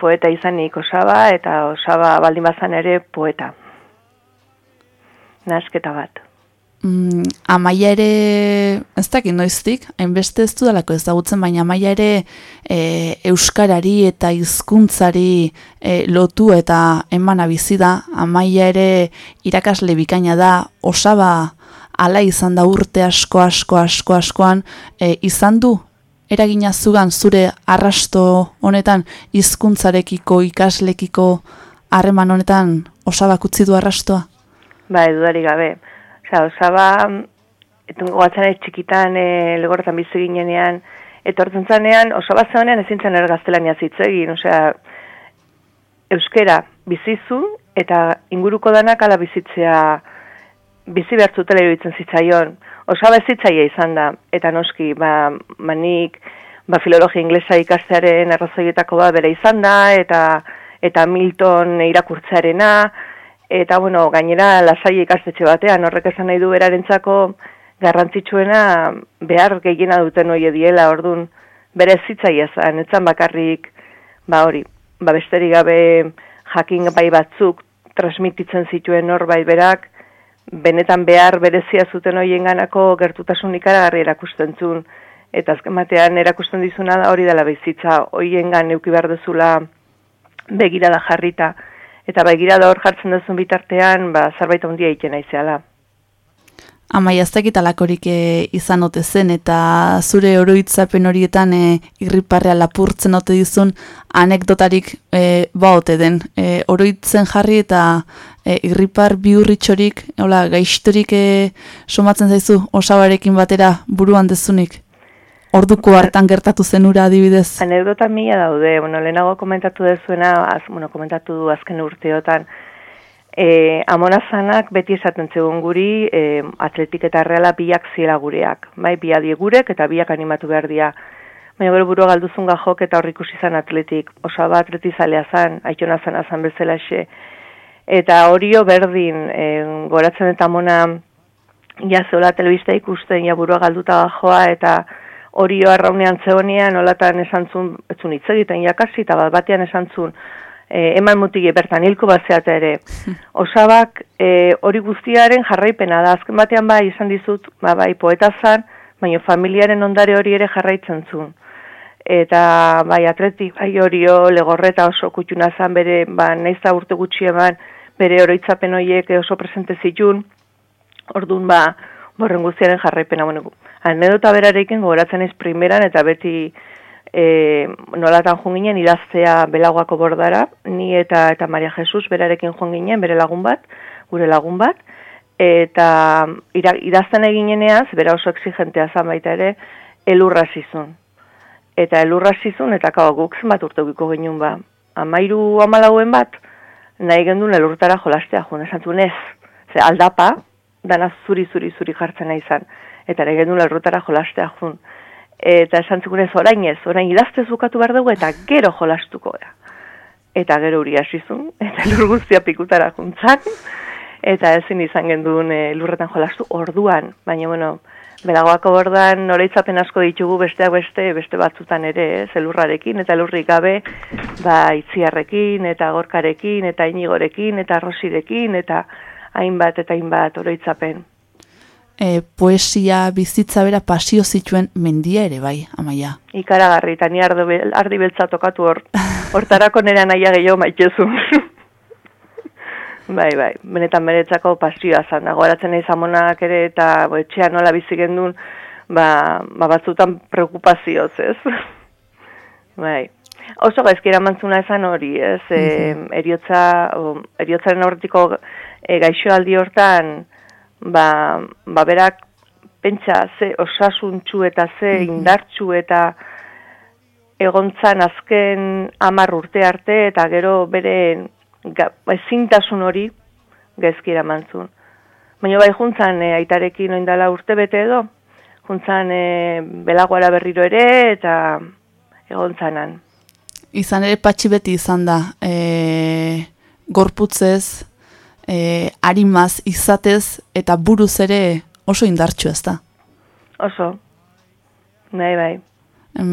Poeta izanik osaba, eta osaba baldin bazan ere poeta. Nasketa bat. Mm, amaia ere, ez dakit noiztik, hainbeste ez dudalako ezagutzen, baina amaia ere e, euskarari eta hizkuntzari e, lotu eta emana bizi da, amaia ere irakasle bikaina da, osaba ala izan da urte asko asko asko askoan, e, izan du eragina zugan zure arrasto honetan hizkuntzarekiko ikaslekiko harreman honetan osabak utzi du arrastoa? Bai, dudarik gabe. Osea, osaba, etungo gatzen ez txikitan, e, legortan bizi ginenean, etortzen zanean, osaba zehonean ezin zen ergaztelania hitz egin, osea, euskera bizizu eta inguruko danak ala bizitzea bizi behar zutela iruditzen zitzaion. Osaba ez zitzaia izan da, eta noski, ba, manik, ba, filologia inglesa ikastearen arrazoietako ba bere izan da, eta eta Milton irakurtzearena, eta bueno, gainera lasai ikastetxe batean, horrek esan nahi du berarentzako garrantzitsuena behar gehiena duten hoie diela, ordun bere zitzaia zan, etzan bakarrik, ba hori, ba besterik gabe jakin bai batzuk transmititzen zituen norbait berak, benetan behar berezia zuten hoienganako gertutasun ikaragarri erakusten zuen, eta azken batean erakusten dizuna da hori dela bizitza, hoiengan euki behar duzula begirada jarrita, eta begirada hor jartzen duzun bitartean, ba, zerbait handia egiten aizeala. Amai, ez dakit alakorik e, izan ote zen, eta zure oroitzapen horietan e, irriparrea lapurtzen ote dizun anekdotarik e, ba ote den. E, oroitzen jarri eta e, irripar biurritxorik, hola, gaiztorik e, somatzen zaizu osabarekin batera buruan dezunik. Orduko hartan gertatu zenura adibidez. Anekdota mila daude, bueno, lehenago komentatu dezuena, az, bueno, komentatu du azken urteotan, E, amonazanak beti esaten zegoen guri e, atletik eta reala biak ziela gureak. Bai, bi adie gurek eta biak animatu behar dira. Baina bero burua galduzun gajok eta horrik ikusi zan atletik. Osa ba atletizalea zan, aitona zan azan bezala xe. Eta horio berdin, e, goratzen eta amona jazola telebista ikusten, ja burua galduta gajoa eta horio arraunean zegonean, olatan esan zun, etzun hitz egiten jakasi, eta bat batean esan zun, e, eman mutile bertan hilko bazeata ere. Osabak e, hori guztiaren jarraipena da, azken batean bai izan dizut, ba, bai poeta zan, baina familiaren ondare hori ere jarraitzen zuen. Eta bai atletik, bai horio, legorreta oso kutxuna zan bere, ba, naiz da urte gutxi eman, bere oroitzapen horiek oso presente zitun, orduan ba, borren guztiaren jarraipena. Bueno, anedota berarekin gogoratzen ez primeran eta beti e, nolatan joan ginen idaztea belagoako bordara, ni eta eta Maria Jesus berarekin joan ginen, bere lagun bat, gure lagun bat, eta ira, idazten egineneaz, bera oso exigentea zan baita ere, elurra zizun. Eta elurra zizun, eta kau guk zenbat urte giko genuen ba. Amairu amalauen bat, nahi gendun elurtara jolastea, joan esan ez. Ze aldapa, dana zuri, zuri, zuri jartzen nahi zan. Eta nahi gendun elurtara jolastea joan eta esan zugunez orain ez, orain idazte zukatu behar dugu eta gero jolastuko da. Eta gero huri hasizun, eta lur guztia pikutara juntzak, eta ezin izan genduen e, lurretan jolastu orduan, baina bueno, belagoako bordan noreitzapen asko ditugu besteak beste, beste batzutan ere, ez, elurrarekin, eta elurrik gabe, ba, itziarrekin, eta gorkarekin, eta inigorekin, eta rosirekin, eta hainbat eta hainbat oroitzapen e, poesia bizitza bera pasio zituen mendia ere bai, amaia. Ikaragarri, eta ni ardi, ardi beltza tokatu hor, hortarako nera naia gehiago maitezu. bai, bai, benetan beretzako pasioa zan, nagoaratzen nahi zamonak ere, eta bo, etxea nola bizi gendun, ba, ba batzutan preokupazioz, ez? bai. Oso gaizkira mantzuna esan hori, ez? Mm -hmm. eriotza, o, eriotzaren aurretiko e, gaixoaldi hortan, ba, ba berak pentsa ze osasuntxu eta ze mm indartxu eta egontzan azken amar urte arte eta gero bere ezintasun hori gezkira mantzun. Baina bai juntzan e, aitarekin oindala urte bete edo, juntzan e, belagoara berriro ere eta egontzanan. Izan ere patxi beti izan da, e, gorputzez, e, harimaz izatez eta buruz ere oso indartxu ez da. Oso, bai, bai.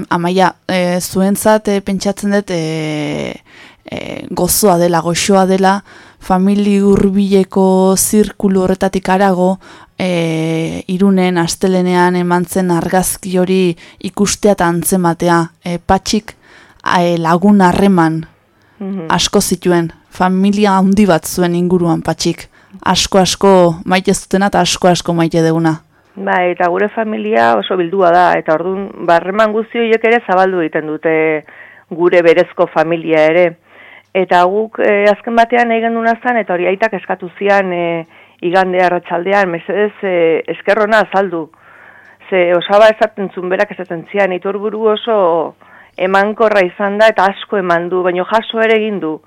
Amaia, e, zuentzat e, pentsatzen dut e, e, gozoa dela, goxoa dela, famili hurbileko zirkulu horretatik arago, e, irunen, astelenean eman zen argazki hori ikustea eta antzematea. E, patxik e, lagun harreman mhm. asko zituen, familia handi bat zuen inguruan patxik. Asko asko maite zutena eta asko asko maite deguna. Ba, eta gure familia oso bildua da, eta orduan, barreman guzti horiek ere zabaldu egiten dute gure berezko familia ere. Eta guk e, azken batean egin duna zan, eta hori aitak eskatu zian e, igande arratsaldean, mesedez e, eskerrona azaldu. Ze osaba esaten zun berak esaten zian, iturburu oso emankorra izan da eta asko eman du, baina jaso ere egin du.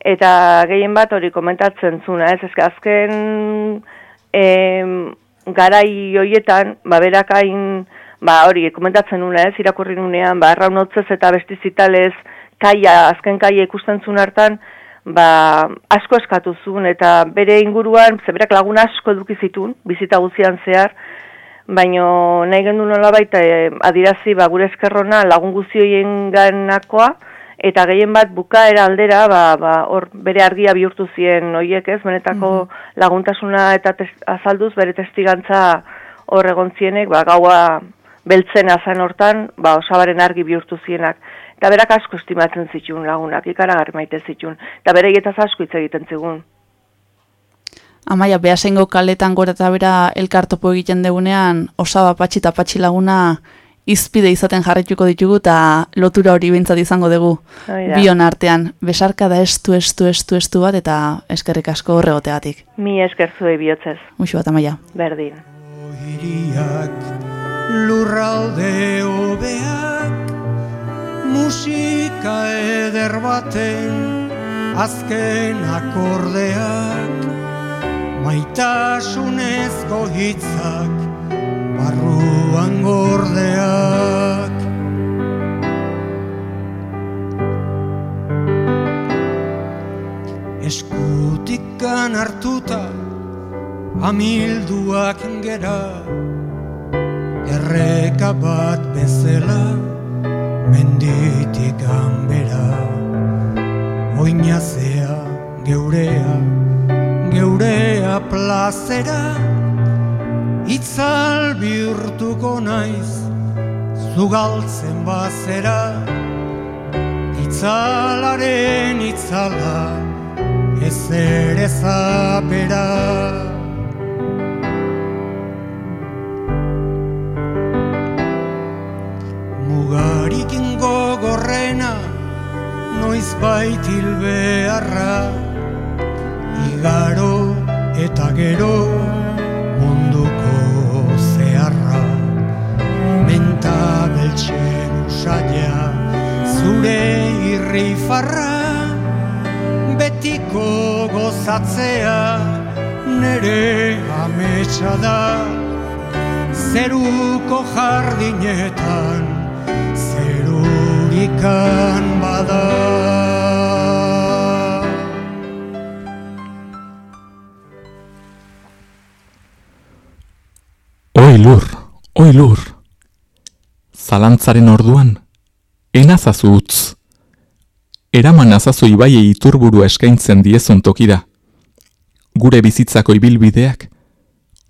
Eta gehien bat hori komentatzen zuna, ez? Ezke azken em, garai hoietan, ba berakain, ba hori komentatzen nuna ez, irakurri nunean, ba arraunotzez eta bestizitalez, kaia, azken kaia ikusten zuen hartan, ba asko eskatu zuen, eta bere inguruan, zeberak lagun asko eduki zitun, bizita guzian zehar, baino nahi gendu nola baita e, adirazi ba, gure eskerrona lagun guzioien ganakoa, eta gehien bat bukaera aldera, ba, ba, hor bere argia bihurtu zien hoiek ez, benetako laguntasuna eta tes, azalduz bere testigantza hor egon zienek, ba, gaua beltzen azan hortan, ba, osabaren argi bihurtu zienak. Eta berak asko estimatzen zituen lagunak, ikaragarri maite zituen. Eta bere asko hitz egiten zigun. Amaia, behasengo kaletan gora eta bera elkartopo egiten degunean, osaba patxi eta patxi laguna izpide izaten jarraituko ditugu eta lotura hori bintzat izango dugu Hori da. bion artean. Besarka da estu, estu, estu, estu bat eta eskerrik asko horregotegatik. Mi esker zuei bihotzez, Muxu bat, Amaia. berdin. hiriak lurralde hobeak musika eder baten azken akordeak maitasunezko hitzak barruan gordeak. Eskutikan hartuta amilduak gera. Erreka bat bezala menditik ganbera. Oinazea geurea geurea plazera itzal bihurtuko naiz zugaltzen bazera. Itzalaren itzala ez ere zapera. Mugarikin gogorrena noiz baitil beharra Igaro eta gero munduko zeharra Menta beltsen usaila zure irrifarra Betiko gozatzea nere ametsa da zeruko jardinetan zerurikan bada. Lur, oi lur. Zalantzaren orduan, enazazu utz. Eraman azazu ibaiei iturburu eskaintzen diezun tokira. Gure bizitzako ibilbideak,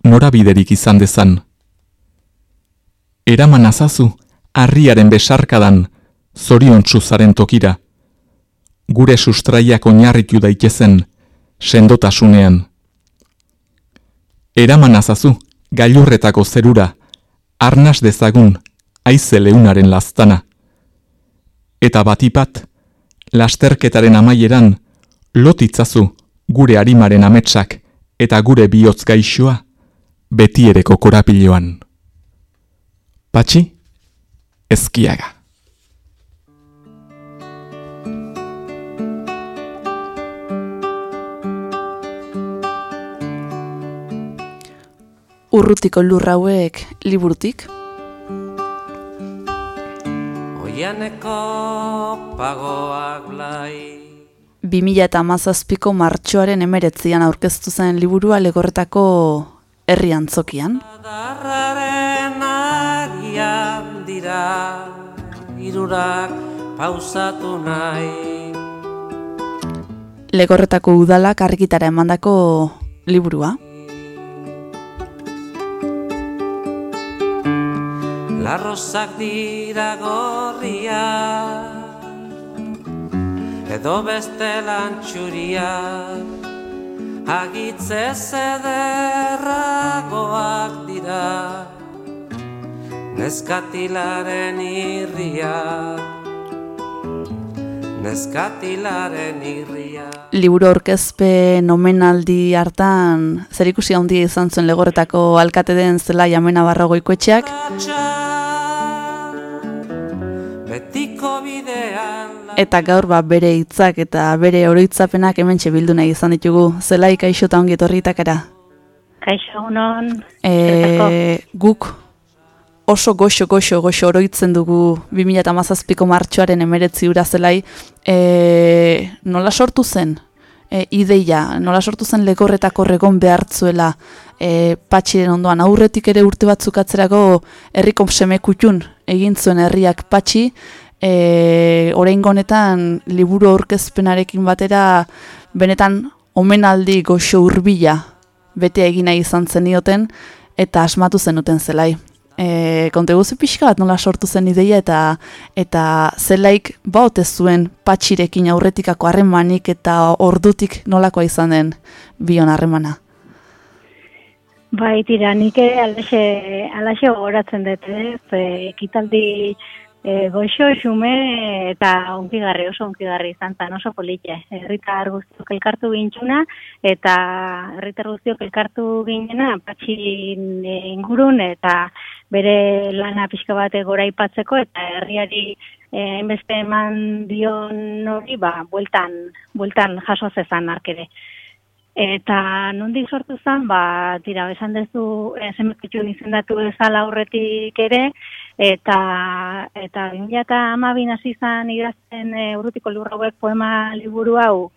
norabiderik izan dezan. Eraman azazu, harriaren besarkadan, zoriontsu zaren tokira. Gure sustraiak oinarritu daitezen, sendotasunean. Eraman azazu, gailurretako zerura, arnas dezagun, aize leunaren laztana. Eta batipat, lasterketaren amaieran, lotitzazu gure arimaren ametsak eta gure bihotz gaixoa, betiereko korapiloan. Patxi, ezkiaga. Urrutiko lur hauek liburutik, Oianeko pagoak blai 2000 eta amazazpiko martxoaren emeretzian aurkeztu zen liburua legorretako herri antzokian. Darraren agian dira Irurak pausatu nahi Legorretako udalak argitara emandako liburua. Larrozak dira gorria Edo beste lantxuria. Agitze zederragoak dira Neskatilaren irria. Neskatilaren irria. Liburu aurkezpen omenaldi hartan zerikusi handia izan zuen legorretako alkate den zela jamena barragoikoetxeak, Betiko bidean eta gaur ba, bere hitzak eta bere oroitzapenak hementxe bildu nahi izan ditugu. Zelai kaixo eta ongi etorritakara. Kaixo unon, E, guk oso goxo, goxo, goxo oroitzen dugu 2017ko martxoaren emeretzi ura zelai, e, nola sortu zen? E, ideia, nola sortu zen legorretako regon behartzuela e, patxiren ondoan aurretik ere urte batzuk atzerago herriko semekutxun egin zuen herriak patxi, e, orain honetan liburu aurkezpenarekin batera benetan omenaldi goxo urbila bete egina izan zenioten eta asmatu zenuten zelai. E, konte guzu pixka bat nola sortu zen ideia eta eta zelaik baote zuen patxirekin aurretikako harremanik eta ordutik nolakoa izan den bion harremana. Bai, tira, nik alaxe, alaxe gogoratzen dut, ez? E, ekitaldi e, goxo, xume eta onkigarri, oso onkigarri izan zen, oso politxe. Herritar guztiok elkartu gintxuna eta herritar guztiok elkartu ginena patxin e, ingurun eta bere lana pixka bat gora ipatzeko eta herriari eh, hainbeste eman dion hori, ba, bueltan, bueltan jaso zezan arkere. Eta nondik sortu zen, ba, tira, esan dezu, e, zenbekitxun izendatu bezala aurretik ere, eta eta 2012 hasi izan idazten e, urrutiko lurra hauek poema liburu hau,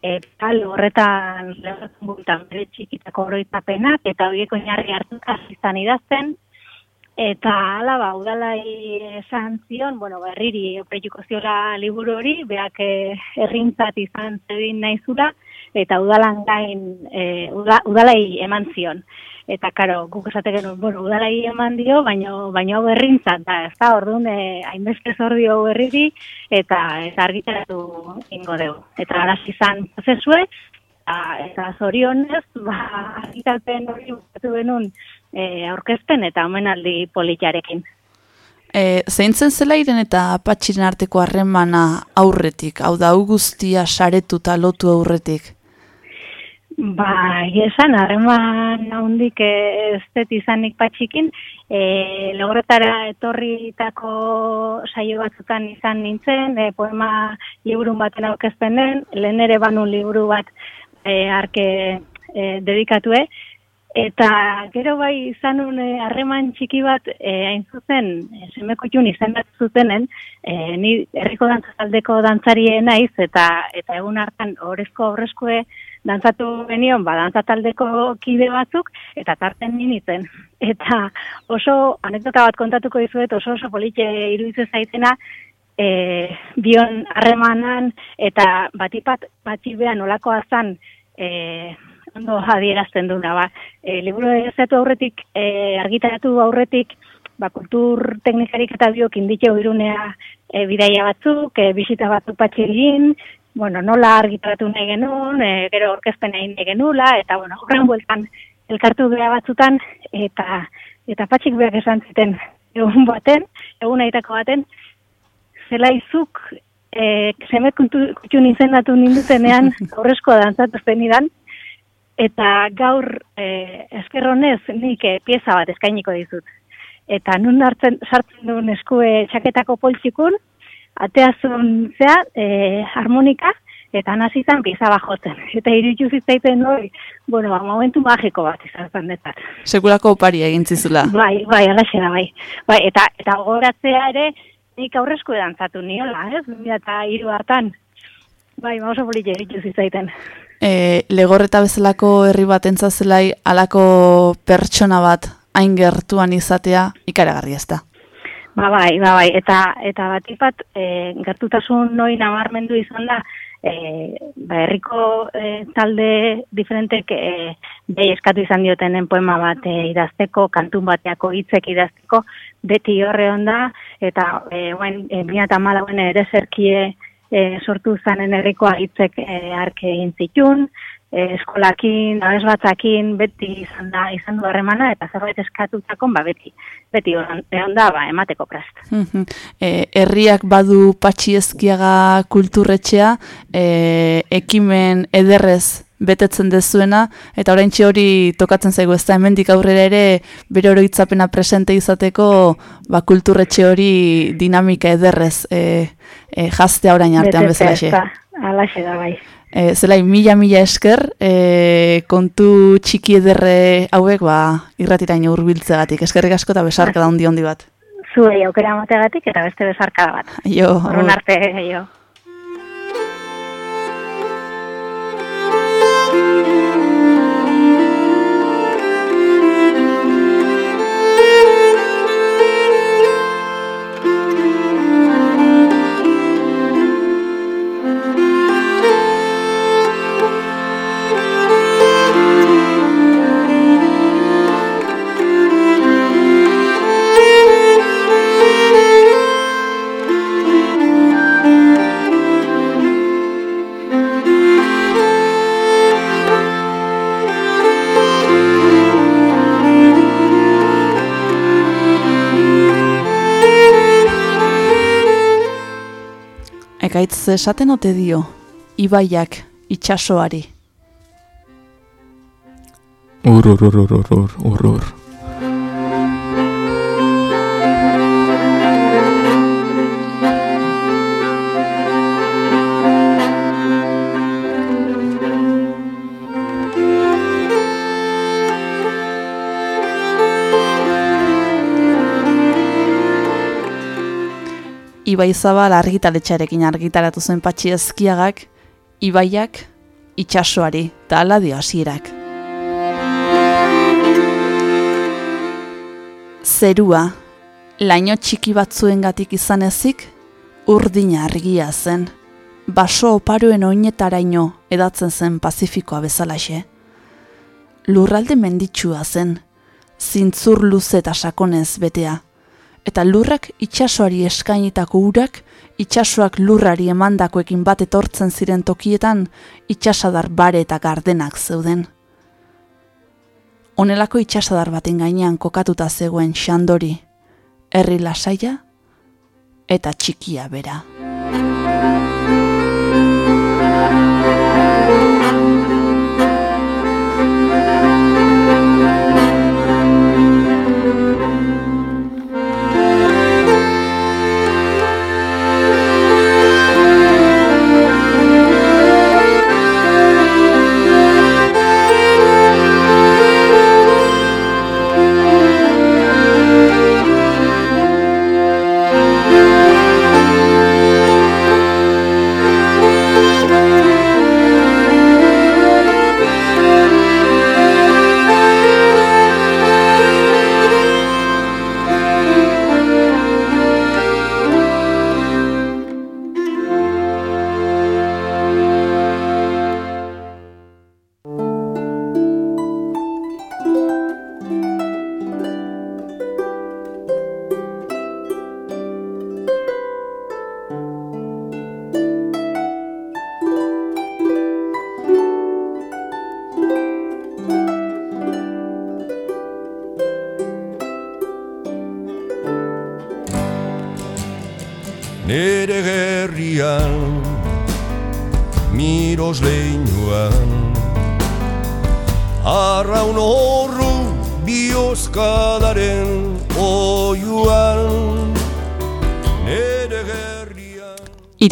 eta horretan lehorretan bultan bere txikitako oroitapenak, eta horiek oinarri hartuta izan idazten, Eta hala ba, udalai esan zion, bueno, berriri opretuko ziola liburu hori, beak eh, errintzat izan zedin naizura, eta udalan gain e, uda, udalai eman zion. Eta, karo, guk esate genuen, bueno, udalai eman dio, baino, baino hau errintzat da, ez da, orduan, eh, hainbeste zordio hau berriri, eta ez argitaratu ingo dugu. Eta gara izan prozesue, eta, eta zorionez, ba, argitalpen hori bukatu genuen, e, aurkezpen eta omenaldi politarekin. E, zeintzen zelairen eta patxiren arteko harremana aurretik, hau da, guztia saretuta lotu aurretik? Ba, esan, harreman handik ez dut izanik patxikin, e, logretara etorritako saio batzutan izan nintzen, e, poema liburun baten aurkezten den, lehen ere banun liburu bat e, arke e, dedikatue, Eta gero bai izan un eh, harreman txiki bat eh, hain zuzen, e, semeko jun izendatu zutenen, e, ni herriko dantzataldeko dantzarie naiz, eta eta egun hartan horrezko horrezkoe dantzatu benion, ba, dantzataldeko kide batzuk, eta tarten ninitzen. Eta oso, anekdota bat kontatuko dizuet, oso oso politxe iruditzen zaitena, e, bion harremanan, eta batipat, batibean olakoa zan, e, ondo adierazten duna, ba. E, liburu ezatu aurretik, e, argitaratu aurretik, ba, kultur teknikarik eta biok inditxe irunea e, bidaia batzuk, e, bisita batzuk patxegin, bueno, nola argitaratu nahi genuen, e, gero orkezpen egin nahi genula, eta, bueno, horren bueltan elkartu beha batzutan, eta eta patxik behar esan ziten egun baten, egun aitako baten, zela izuk, e, zemet kutxun izendatu nindutenean, aurrezko dantzatu zenidan, eta gaur e, eskerronez nik e, pieza bat eskainiko dizut. Eta nun hartzen, sartzen duen eskue txaketako poltsikun, ateazun zea e, harmonika, eta nazi izan pieza bajotzen. Eta iruditu zitzaiten hori, bueno, ba, momentu magiko bat izan zandetat. Sekulako opari egin zizula. Bai, bai, alaxe da, bai. bai eta, eta gogoratzea ere, nik aurrezko edantzatu niola, ez? Eta hiru hartan. Bai, ma oso polite iruditu zitzaiten e, legorreta bezalako herri bat entzazelai alako pertsona bat hain gertuan izatea ikaragarri ez da. Ba bai, ba bai, eta, eta bat ipat e, gertutasun noi nabarmendu izan da, e, ba, herriko e, talde diferentek e, behi eskatu izan diotenen poema bat e, idazteko, kantun bateako hitzek idazteko, beti horre onda, eta e, guen, e, eta malauen ere zerkie e, sortu zanen errikoa hitzek e, arke egin zitun, eskolakin, abez batzakin, beti izan da, izan du harremana, eta zerbait eskatutakon, ba, beti, beti egon da, ba, emateko prast. e, herriak badu patxiezkiaga kulturretxea, e, ekimen ederrez betetzen dezuena, eta orain hori tokatzen zaigu ez da hemendik aurrera ere bere oroitzapena presente izateko ba, kulturretxe hori dinamika ederrez e, e, jaztea orain artean bezala xe. Alaxe da bai. E, zelai, mila-mila esker, e, kontu txiki ederre hauek ba, irratiraino urbiltzegatik. Eskerrik asko eta besarka da hondi hondi bat. Zuei aukera mategatik eta beste besarka bat. Jo. Horren arte, jo. Ekaitz esaten ote dio, ibaiak itxasoari. Ur, ur, ur, ur, Ibai Zabal argitaletxarekin argitaratu zen patxi ezkiagak, ibaiak itxasoari, eta ala dio hasierak. Zerua, laino txiki batzuengatik izan ezik, urdina argia zen, baso oparoen oinetaraino edatzen zen Pazifikoa bezalaxe. Lurralde menditsua zen, zintzur luze eta sakonez betea, eta lurrak itsasoari eskainitako urak, itsasoak lurrari emandakoekin bat etortzen ziren tokietan, itsasadar bare eta gardenak zeuden. Honelako itsasadar baten gainean kokatuta zegoen xandori, herri lasaia eta txikia bera.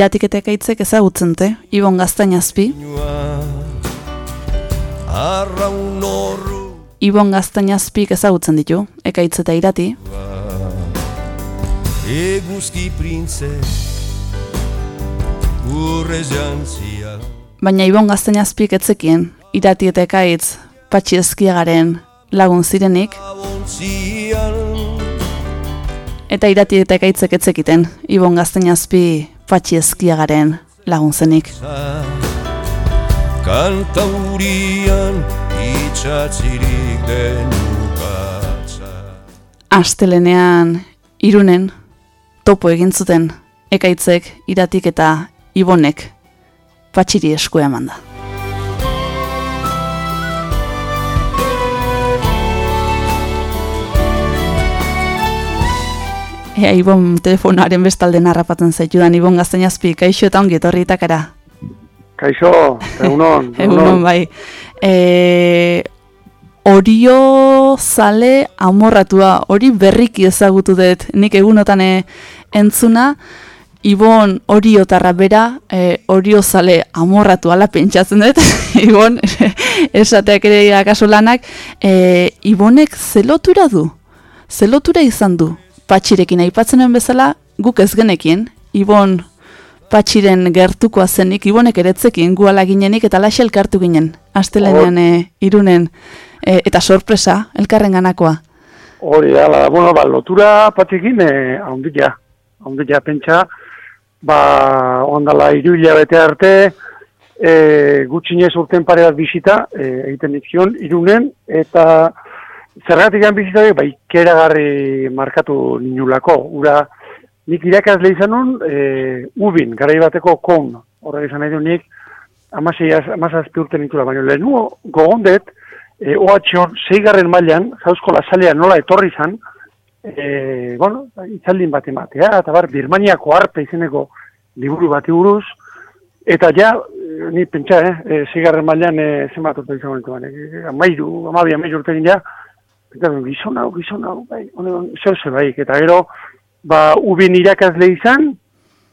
Iratik eta ezagutzen te, Ibon Gaztainazpi, Ibon Gaztainazpik ezagutzen ditu, ekaitz eta irati, eguzki printze, urrez baina Ibon Gaztainazpik etzekien, irati eta ekaitz, patxi ezkiagaren lagun zirenik, eta irati eta ekaitzek etzekiten, Ibon Gaztainazpi patxi ezkiagaren lagun zenik. kantaurian itxatzirik denukatza. Astelenean, irunen, topo egin zuten, ekaitzek, iratik eta ibonek, patxiri eskua eman da. Ea, Ibon telefonoaren bestalden harrapatzen zaitudan, Ibon gaztainazpi, kaixo eta ongi etorri itakara. Kaixo, egunon, Egunon bai. E, orio zale amorratua, hori berriki ezagutu dut, nik egunotan e, entzuna, Ibon oriotarra bera, e, orio zale amorratu ala pentsatzen dut, Ibon, esateak ere akaso lanak, e, Ibonek zelotura du, zelotura izan du, patxirekin aipatzenen bezala, guk ez genekien, Ibon patxiren gertukoa zenik, ibonek eretzekin guala ginenik eta laxe elkartu ginen. Astelenean e, irunen, e, eta sorpresa, elkarren ganakoa. Hori, ala, bueno, ba, lotura patxekin, eh, haundila, haundila pentsa, ba, ondala iruila bete arte, eh, gutxinez urten pare bat bisita, eh, egiten ditzion, irunen, eta zergatik bizita, ba, ikeragarri markatu ninulako, ura, nik irakasle izan nun, e, ubin, garai bateko kon, horrek izan nahi du nik, amasei, amazazpi urte nintula, baina lehenu gogondet, e, oatxion, zeigarren mailan, jausko lasalean nola etorri izan, e, bueno, itzaldin bat ematea, eta bar, Birmaniako arte izeneko liburu bati buruz, eta ja, eh, ni pentsa, eh, zigarren mailan e, zenbat urte izango nituen, e, amairu, amabi, amairu urte ja, eta gizon hau, gizon hau, bai, zer ze bai, eta gero, ba, ubin irakasle izan,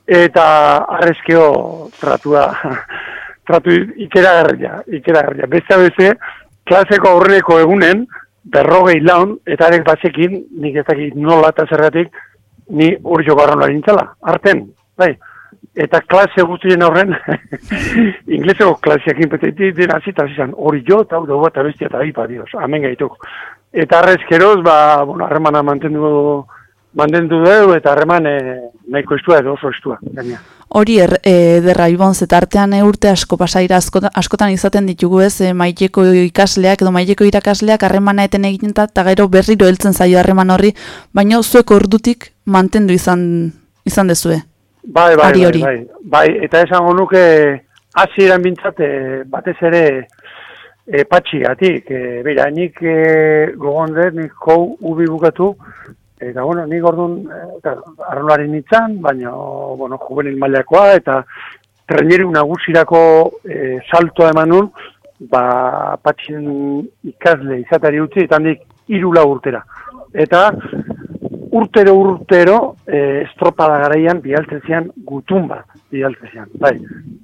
eta arrezkeo tratua, tratu ikeragarria, ikeragarria. Beste beste, klaseko aurreneko egunen, berrogei laun, eta arek bazekin, nik ez dakit nola eta zergatik, ni hori jokarron nintzala, arten, bai. Eta klase guztien aurren, ingleseko klaseakin peteti dira zita zizan, hori jo, eta dugu eta bestia eta ipa, dios, amen gaituk. Eta arrezkeroz, ba, bueno, harremana mantendu, mantendu dugu, eta harreman eh, nahiko estua edo oso estua, gaina. Hori er, e, derra ibonz, eta artean e, urte asko pasaira askotan, askotan izaten ditugu ez, e, maiteko ikasleak edo maiteko irakasleak harremana eten egiten eta gero berriro heltzen zaio harreman horri, baina zuek ordutik mantendu izan izan dezue. Bai, bai, bai, bai, bai, eta esango nuke hasieran bintzat e, batez ere e, patxigatik, e, bera, nik e, gogon dut, nik kou ubi bukatu, eta bueno, nik orduan e, eta arrolari nintzen, baina, bueno, juvenil mailakoa, eta traineru nagusirako e, saltoa eman nun, ba, patxin ikasle izatari utzi, eta handik irula urtera. Eta urtero urtero e, estropada garaian bialtzen zian gutun bat bialtzen zian. Bai,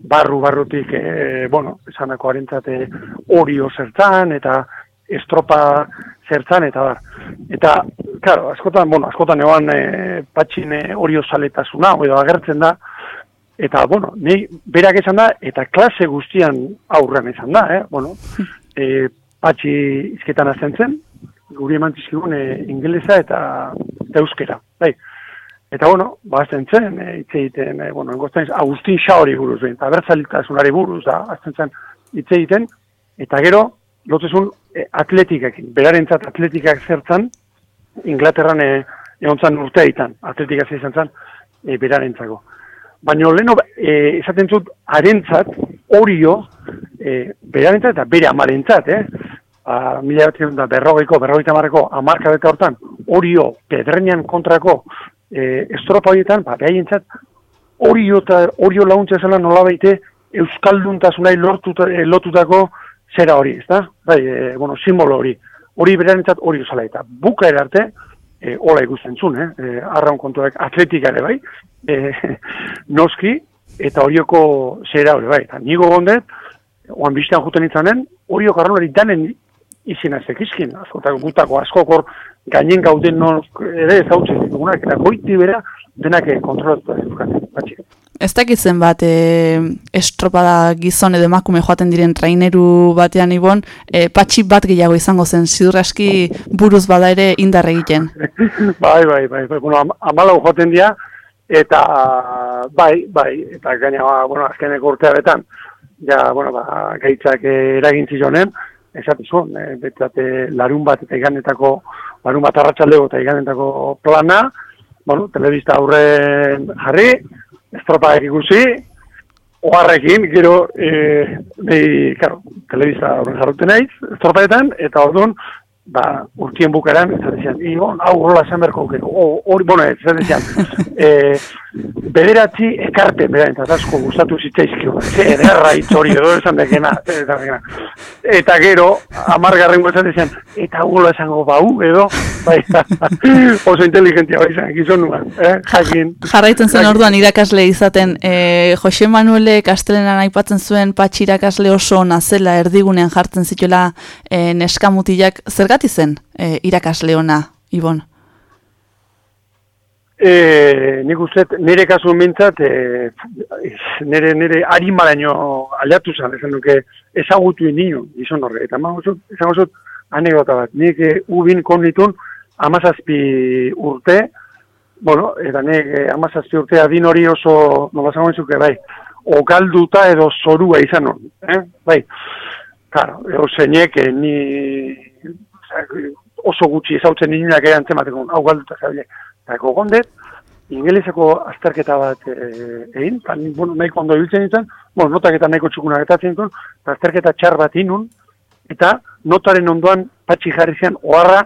barru barrutik, e, bueno, esanako harentzate orio zertzan eta estropa zertzan eta bar. Eta, claro, askotan, bueno, askotan egon e, patxin e, orio zaletasuna, edo agertzen da, eta, bueno, ni berak esan da, eta klase guztian aurrean esan da, eh? Bueno, e, patxi izketan azten zen, guri eman zizkigun e, ingelesa eta, eta euskera, bai. Eta bueno, ba, azten zen, e, hitz egiten, e, bueno, engozten, Agustin Xaori buruz, behin, eta bertzalitasunari buruz, da, azten zen hitz egiten, eta gero, lotzezun e, atletikakin, berarentzat atletikak zertzan, Inglaterran e, egon zan urteaitan, atletika izan zen, e, berarentzako. Baina leheno, e, esaten zut, arentzat, orio, e, berarentzat eta bere amarentzat, eh? Ba, mila bat da berrogeiko, berrogeita marreko, amarka beta hortan, orio, pedrenean kontrako e, estropa horietan, ba, behaientzat, orio, eta orio laguntza zela nola baite, euskalduntasunai lortuta, e, lotutako zera hori, ez da? Bai, e, bueno, simbolo hori. Hori berarentzat hori zela eta buka arte, e, hola ikusten zuen, eh? E, arraun kontuak atletika ere bai, e, noski, eta horioko zera hori bai. Eta nigo gondet, oan biztean juten itzanen, hori okarronari danen izena zekizkin, askotako gutako askokor gainen gauden non ere ezautzen ditugunak, eta goiti bera denak eh, kontrolatu da edukatzen, batxik. Ez dakitzen bat, e, estropada gizon edo emakume joaten diren traineru batean ibon, e, patxi bat gehiago izango zen, zidur aski buruz bada ere indar egiten. bai, bai, bai, bai, bueno, am, amalau joaten dira, eta bai, bai, eta gaina, bueno, azkeneko urtearetan, ja, bueno, ba, gaitzak eh, eragin zizonen, esatu zuen, e, betzate larun bat eta iganetako, larun bat arratsaldego eta iganetako plana, bueno, telebista aurren jarri, estropadak ikusi, oharrekin, gero, e, behi, karo, telebista aurren jarrute naiz, estropaetan, eta orduan, ba, urtien bukaran, ez dezian, ibon, hau horrela esan berko, gero, hori, bueno, ez dezian, e, bederatzi ekarpen, bera, eta asko gustatu zitzaizkio, zer erra hitz hori edo esan dekena. Eta gero, amargarren gozat esan, eta gulo esango bau, edo, bai, oso inteligentia bai izan, gizon nuan, eh, jakin. Jarraitzen zen orduan irakasle izaten, e, Jose Manuele Kastelenan aipatzen zuen patxi irakasle oso ona zela erdigunean jartzen zituela e, neskamutilak, zergati zen e, irakasle ona, Ibon? E, nik uste, nire kasu mintzat, e, nire, nire harimaraino aldatu zen, esan duke, ezagutu indino, gizon horre, eta ma, osut, esan osut, anekdota bat, nik e, ubin konnitun, amazazpi urte, bueno, eta nik e, amazazpi urte adin hori oso, nola zango entzuke, bai, ogalduta edo zorua izan hon, eh? bai, claro, eo zeinek, e, ni, oso gutxi ezautzen ninak ere antzemateko, hau galduta zabilek, eta gogondet, ingeleseko azterketa bat e, egin, eta bueno, nahiko ondo ibiltzen ditzen, bueno, notak eta nahiko txukunak eta ditzen, eta azterketa txar bat inun, eta notaren ondoan patxi jarri zian, oharra,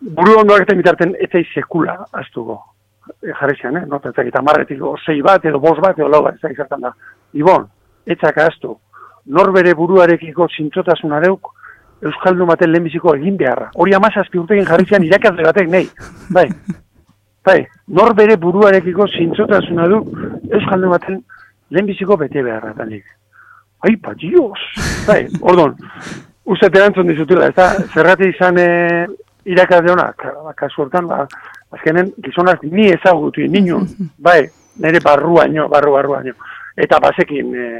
buru ondoak eta mitarten ez zaiz sekula astuko. e, jarri zian, eh? no, eta eta marretik, o, sei bat, edo bos bat, edo lau bat, ez da. Ibon, etzak ahaztu, nor bere buruarekiko zintzotasuna deuk, Euskaldun baten lehenbiziko egin beharra. Hori amazazpi urtekin jarri zian irakasle batek, nei. Bai, bai, nor bere buruarekiko zintzotasuna du Euskaldun baten lehenbiziko bete beharra. Tanik. Ai, pa, dios! Bai, ordon, uste erantzun dizutela, ez da, zerrati izan e, irakasle honak, ba, kasu hortan, ba, azkenen gizonak ni ezagutu, ninu, bai, nire barruaino, barru barruaino. Eta basekin, e,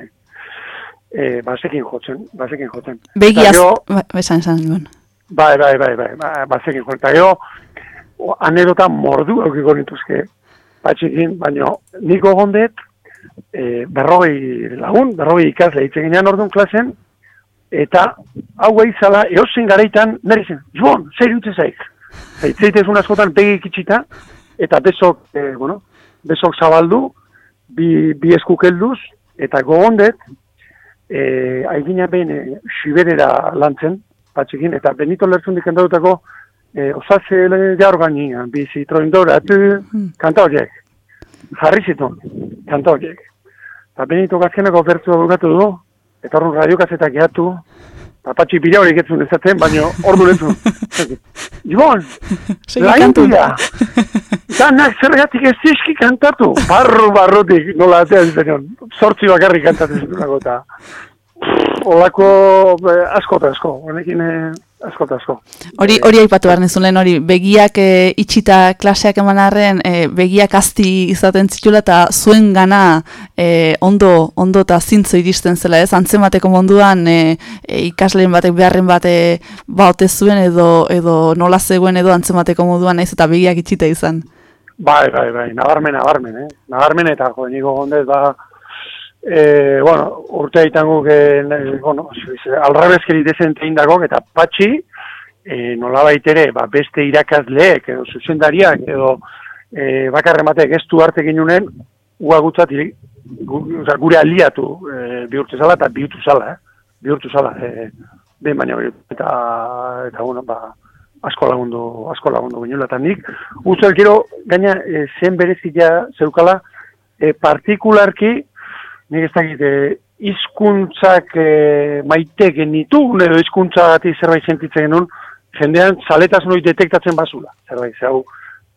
e, basekin jotzen, basekin jotzen. Begiaz, gero- ba, esan, esan, Ibon. Bai, bai, bai, bai, ba, bazekin joan. Eta gero, anedota mordu eukiko nituzke patxikin, baina niko gondet, e, berrogei lagun, berrogei ikasle hitz eginean orduan klasen, eta hau zala, eosin garaitan, nire zen, Joan, zer dutze zaik. Zeitzeitezun askotan begi ikitsita, eta bezok, e, bueno, bezok zabaldu, bi, bi eskuk helduz, eta gogondet, e, aigina behin e, siberera lantzen, patxekin, eta Benito Lertzun dikendadutako e, osatze gaur gainian, bizi troindora, tu, kanta horiek. Jarri zituen, kanta horiek. Eta Benito gazkenako bertu bukatu du, eta horren radiokazetak gehatu, eta patxi bila horiek etzun ezaten, baina hor du lezu. Ibon, laindu. Danak zergatik ez dizki kantatu. Barru barrutik, nola atea zitenion. Sortzi bakarrik kantatzen zituenako eta olako eh, asko eta asko. Honekin eh, asko eta asko. Hori hori aipatu behar nizun lehen hori, begiak e, itxita klaseak eman arren, e, begiak azti izaten zitula eta zuen gana e, ondo, ondo eta zintzo iristen zela ez, antzemateko munduan e, e, ikasleen batek beharren bate baute zuen edo, edo nola zegoen edo antzemateko moduan naiz eta begiak itxita izan. Bai, bai, bai, nabarmen, nabarmen, eh? Nabarmen eta jo, niko gondez, ba, e, bueno, urte haitan guk, e, bueno, alrabezkeri dezente indagok, eta patxi, e, nola baitere, ba, beste irakasleek, edo zuzendariak, edo e, bakarren batek ez du arte ginunen, ua gutzat, iri- gu, oza, gure aliatu e, bihurtu zala, eta bihurtu zala, eh? bihurtu zala, e, behin baina, eta, eta, bueno, ba, asko lagundu, asko lagundu ginula, eta nik, uste gero, gaina, e, zen berezia zeukala, e, partikularki, nik ez dakit, e, izkuntzak e, maite genitu, edo izkuntzagatik zerbait sentitzen genuen, jendean zaletasun hori detektatzen bazula. Zerbait, zau,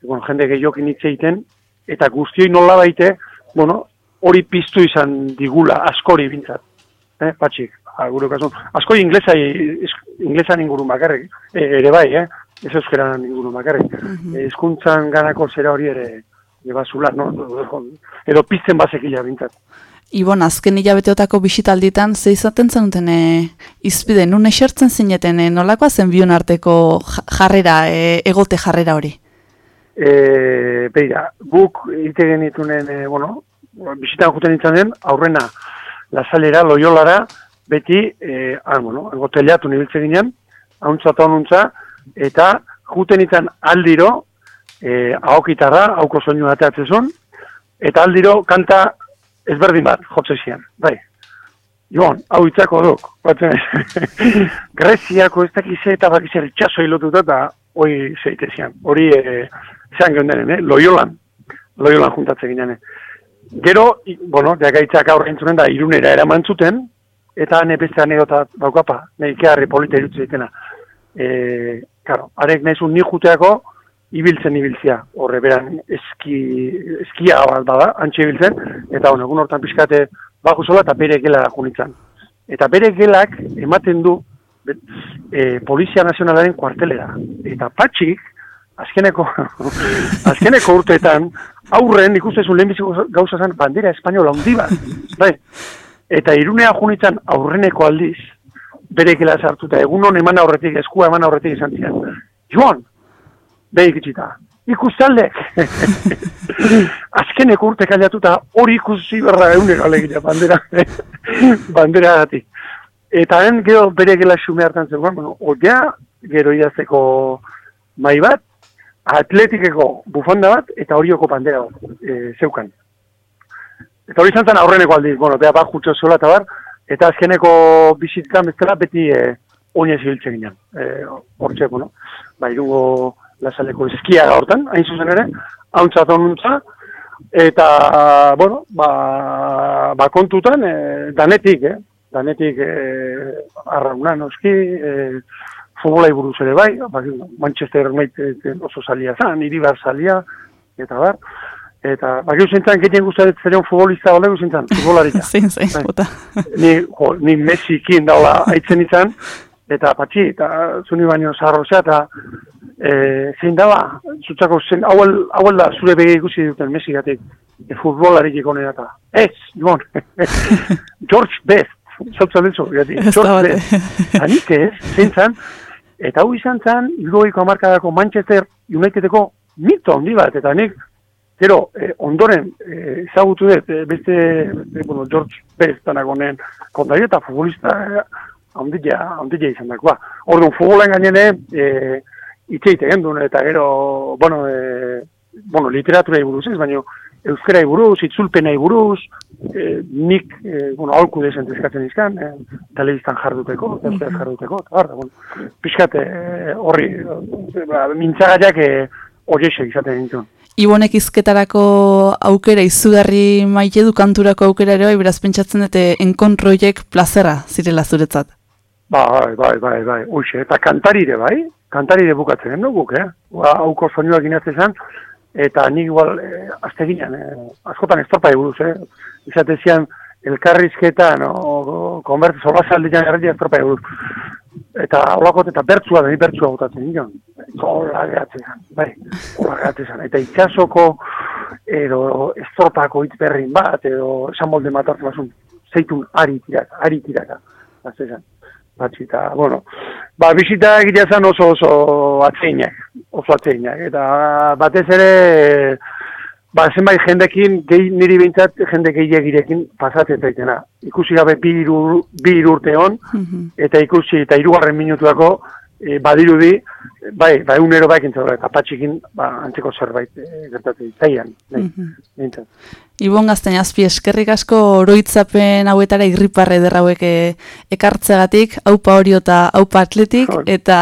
bueno, jende gehiokin hitz egiten, eta guztioi nola baite, bueno, hori piztu izan digula, askori bintzat. Eh, patxik, gure kasun. Askori inglesa, inglesan ingurun bakarrik, e, ere bai, eh? ez euskeran ingurun bakarrik. Eh, Hizkuntzan ganako zera hori ere, ebazula, no? edo pizten bazekila bintzat. Ibon, azken hilabeteotako bisitalditan, ze izaten zenuten e, izpide, nun esertzen zineten, e, nolakoa zen bion arteko ja- jarrera, e, egote jarrera hori? E, beira, guk ite genitunen, e, bueno, bisitan juten itzanen, aurrena, lasalera, loiolara, beti, e, ah, bueno, goteleatu nibiltze ginen, hauntza eta honuntza, eta juten itzan aldiro, e, ahokitarra, hauko soinu ateatzezun, eta aldiro kanta ezberdin bat, jotze zian, bai. Joan, hau itzako duk, batzen Greziako ez dakize eta bakize itxaso hilotuta eta hoi zeite zian. Hori e, zean geundenen, eh? Loiolan. Loiolan juntatze ginen. eh. Gero, bueno, deagaitzak aurre entzunen da irunera eraman zuten, eta ne beste anedota daukapa, nahi keharri polita irutze ditena. E, karo, arek nahi zuen juteako, ibiltzen ibiltzia, horre beran eski, eskia bat bada, antxe ibiltzen, eta bueno, egun hortan pixkate baju zola eta bere gela junitzen. Eta bere gelak ematen du e, Polizia Nazionalaren kuartelera. Eta patxik, azkeneko, azkeneko urteetan, aurren ikustezun lehenbiziko gauza zen bandera espainola handi bat. Bai. Eta irunea junitzen aurreneko aldiz, bere gela sartuta, egun hon eman aurretik, eskua eman aurretik izan zian. Joan, behik itxita, ikustaldek. Azkeneko urte kailatuta hori ikusi berra egunero alegia bandera, bandera gati. Eta hen gero bere gela xume hartan zegoen, bueno, odea, gero idazteko mai bat, atletikeko bufanda bat, eta horioko bandera bat, e, zeukan. Eta hori izan zen aurreneko aldiz, bueno, beha bat jutxo zola eta bar, eta azkeneko bizitzen bezala beti e, oinez ibiltzen ginen. E, hortxe, bueno, ba, irungo lasaleko eskia hortan, hain zuzen ere, hauntza tonuntza, eta, bueno, ba, ba kontutan, e, danetik, eh? danetik e, arrauna noski, e, futbolai buruz ere bai, ba, Manchester United oso salia zan, iribar salia, eta bar, eta bakiu zintzen, getien guztaret zerion futbolista olegu zintzen, futbolarita. Zein, zein, Bai. bota. ni, jo, ni Messikin daula aitzen izan, eta patxi, eta zuni baino zaharrozea, eta e, zein daba, zutzako zen, hauel, hauel da zure bege ikusi duten Messigatik, e, futbolarik ikonera eta, ez, Ibon, George Best, zautza dutzu, George. Best, anik ez, zein zan, eta hau izan zan, irugoiko amarkadako Manchester Unitedeko mito handi bat, eta nik, Gero, eh, ondoren, eh, ezagutu dut, eh, beste, beste, bueno, George Best danagonen kontari eta futbolista eh, handila, handila izan dakoa. Orduan, futbolen gainene, eh, itxeite gendun, eta gero, bueno, eh, bueno, literatura buruz ez, baina euskara buruz, itzulpena buruz, eh, nik, eh, bueno, aholku dezen eskatzen izkan, eh, telebistan jarduteko, euskara jarduteko, eta bar, da, bueno, pixkat eh, horri, eh, ba, mintzagaiak eh, horiexek izaten dintzen. Ibonek izketarako aukera izugarri maite du kanturako aukera ere bai, beraz pentsatzen dute enkontroiek plazera zirela zuretzat. Bai, bai, bai, bai, uixe, eta kantarire bai, kantarire bukatzen gendu guk, eh? Ba, hauko soinuak inazte zen, eta nik igual, eh, azte ginen, eh, askotan estropai buruz, eh? Izate zian, elkarrizketan, o, konbert, solazaldian erretia estropai buruz. Eta holakot, eta bertzua da, ni bertzua botatzen nion. Hola gehatzen, bai, hola gehatzen. Eta itxasoko, edo estropako hitz berrin bat, edo esan molde matatzen basun, zeitun ari tiraka, ari tiraka. Batzi, eta, bueno, ba, bisita egitea zen oso oso atzeinak, oso atzeinak, eta batez ere, ba, zenbait jendekin, gehi, niri behintzat jende gehiagirekin pasatzen zaitena. Ikusi gabe bi hiru bi hiru urte hon, eta ikusi, eta hirugarren minutuako, e, badirudi, bai, bai unero bai kintzau, eta patxikin, ba, antzeko zerbait e, gertatzen zaian, nahi, behintzat. Ibon gazten azpi eskerrik asko oroitzapen hauetara irriparre derrauek e, ekartzegatik, haupa horio eta haupa atletik, eta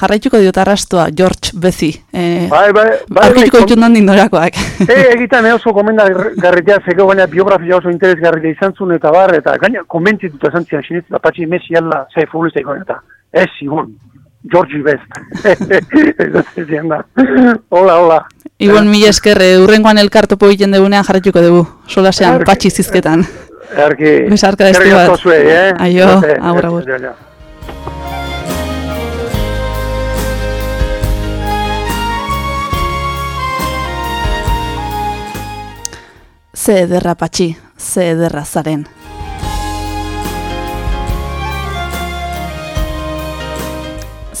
jarraituko diot arrastoa, George Bezi. E, Bai, bai, bai, Aurkituko bai, ditut nondik norakoak. E, egitan oso komenda garritea zeko, baina biografia oso interesgarria izan zuen eta bar, eta gaina konbentzituta esan zian sinetz, eta patxi Messi ala, zei futbolista ikon, eta ez, Ibon, Georgie Best. Ez. Hola, hola. Ibon mila esker, e, urrengoan elkartopo egiten dugunean jarraituko dugu, solasean, Erki. patxi zizketan. Erki, Besarka eskerrik bat. zuei, eh? Aio, agur, agur. Ze ederra patxi, ze ederra zaren.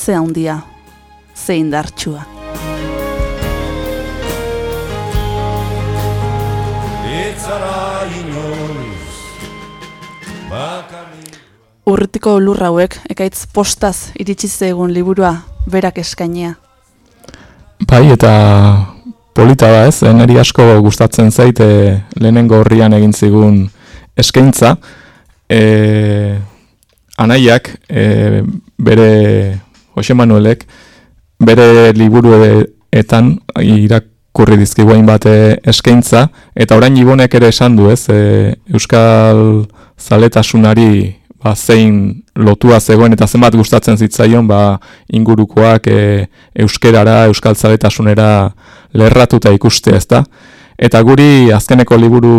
Ze handia, ze indartsua. Urrutiko lur hauek, ekaitz postaz iritsi egun liburua berak eskainia. Bai, eta polita da ez, niri asko gustatzen zait e, lehenengo horrian egin zigun eskaintza. E, anaiak, e, bere Jose Manuelek, bere liburuetan irakurri dizkiguain bat e, eskaintza, eta orain ibonek ere esan du ez, e, Euskal zaletasunari ba, zein lotua zegoen eta zenbat gustatzen zitzaion ba, ingurukoak e, euskerara, euskal zaletasunera lerratuta ikustea ezta. Eta guri azkeneko liburu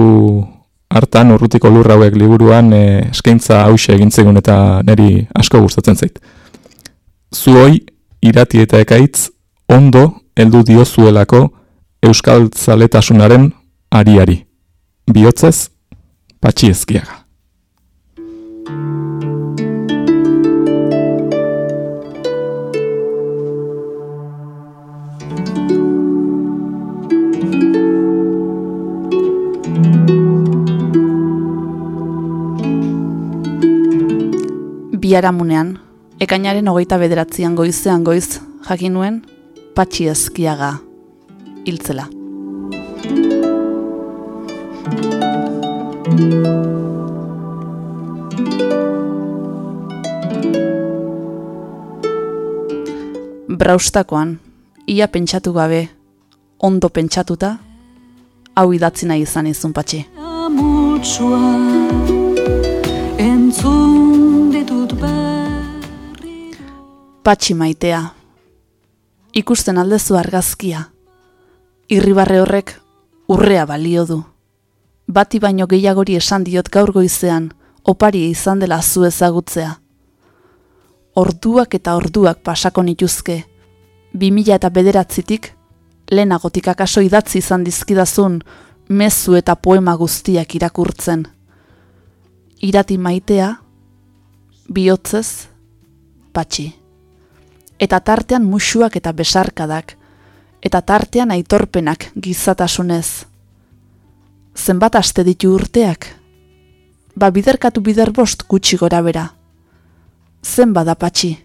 hartan, urrutiko lurra hauek liburuan e, eskaintza hause egin zigun eta niri asko gustatzen zait. Zuoi irati eta ekaitz ondo heldu diozuelako euskal zaletasunaren ariari. Bihotzez, patxi ezkiaga. Biharamunean, ekainaren hogeita bederatzian goizean goiz, jakin nuen, patxi ezkiaga hiltzela. Braustakoan, ia pentsatu gabe, ondo pentsatuta, hau idatzi nahi izan izun patxi. Amutsua entzun ditut berri Patxi maitea. Ikusten aldezu argazkia. Irribarre horrek urrea balio du. Bati baino gehiagori esan diot gaur goizean, opari izan dela zu ezagutzea. Orduak eta orduak pasako nituzke. 2000 eta bederatzitik, lehenagotik akaso idatzi izan dizkidazun, mezu eta poema guztiak irakurtzen. Irati maitea, bihotzez, patxi eta tartean musuak eta besarkadak, eta tartean aitorpenak gizatasunez. Zenbat aste ditu urteak? Ba biderkatu bider gutxi gora bera. Zen bada patxi.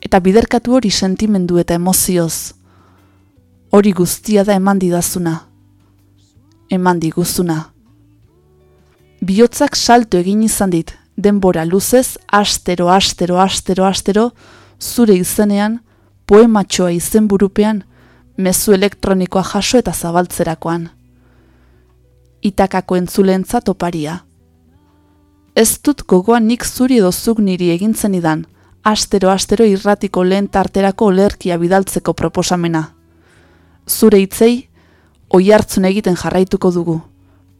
Eta biderkatu hori sentimendu eta emozioz. Hori guztia da eman didazuna. Eman diguzuna. Bihotzak salto egin izan dit, denbora luzez, astero, astero, astero, astero, zure izenean, poematxoa izenburupean, mezu elektronikoa jaso eta zabaltzerakoan. Itakako entzulentzat oparia. Ez dut gogoan nik zuri edo zuk niri egintzen idan, astero-astero irratiko lehen tarterako olerkia bidaltzeko proposamena. Zure hitzei, oi hartzun egiten jarraituko dugu.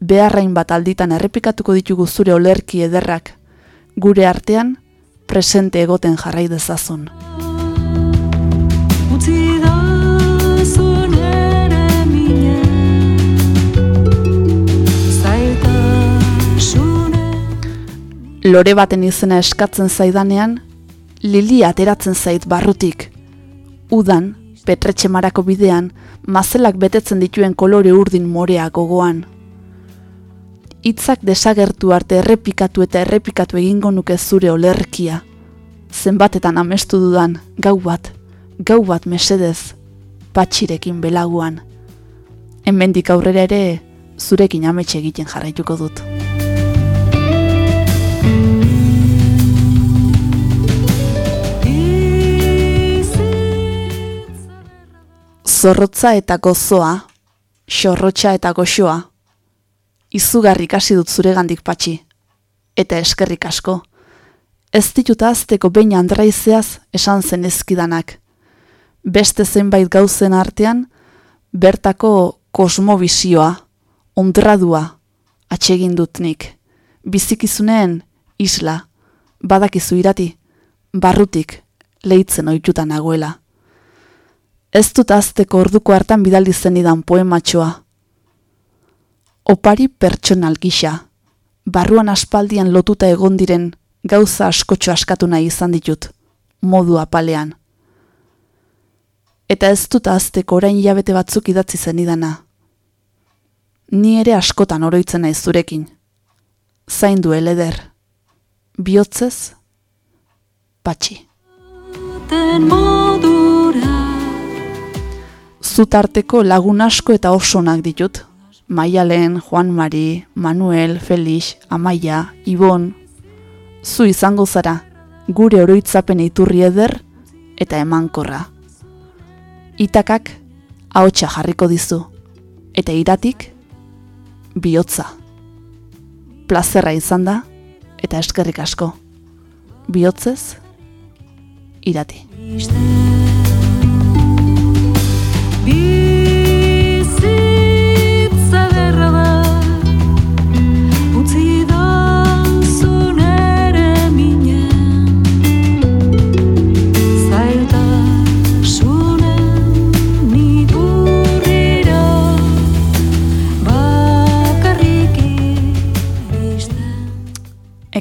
Beharrain bat alditan errepikatuko ditugu zure olerki ederrak. Gure artean, presente egoten jarrai dezazun. utzi da zuen ere Lore baten izena eskatzen zaidanean, Lili ateratzen zait barrutik. Udan, petretxe marako bidean, mazelak betetzen dituen kolore urdin morea gogoan. Hitzak desagertu arte errepikatu eta errepikatu egingo nuke zure olerkia. Zenbatetan amestu dudan, gau bat, gau bat mesedez, patxirekin belaguan. Hemendik aurrera ere, zurekin ametxe egiten jarraituko dut. Zorrotza eta gozoa, xorrotxa eta goxoa, izugarri ikasi dut zuregandik patxi, eta eskerrik asko. Ez dituta azteko behin andraizeaz esan zen ezkidanak. Beste zenbait gauzen artean, bertako kosmobizioa, ondradua, atsegin dut nik. Bizikizunen isla, badakizu irati, barrutik, lehitzen oituta nagoela. Ez dut azteko orduko hartan bidaldi zenidan poematxoa, opari pertsonal gisa, barruan aspaldian lotuta egon diren gauza askotxo askatu nahi izan ditut, modu apalean. Eta ez dut azteko orain hilabete batzuk idatzi zenidana. Ni ere askotan oroitzen naiz zurekin. Zaindu eleder. Biotzez, patxi. Zutarteko lagun asko eta osonak ditut. Maialen, Juan Mari, Manuel, Felix, Amaia, Ibon. Zu izango zara, gure oroitzapen iturri eder eta emankorra. Itakak ahotsa jarriko dizu, eta iratik bihotza. Plazerra izan da, eta eskerrik asko. Bihotzez, irati.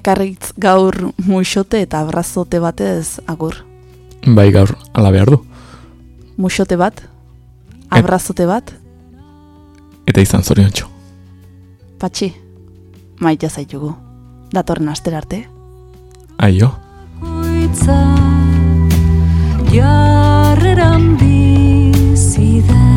Ekarritz gaur muixote eta abrazote batez agur. Bai gaur, ala behar du. Muixote bat, abrazote bat, Eta izan zoriontxo. patxi, maita zaitugu. Datorren astera arte. Aio. Jarreran bizi da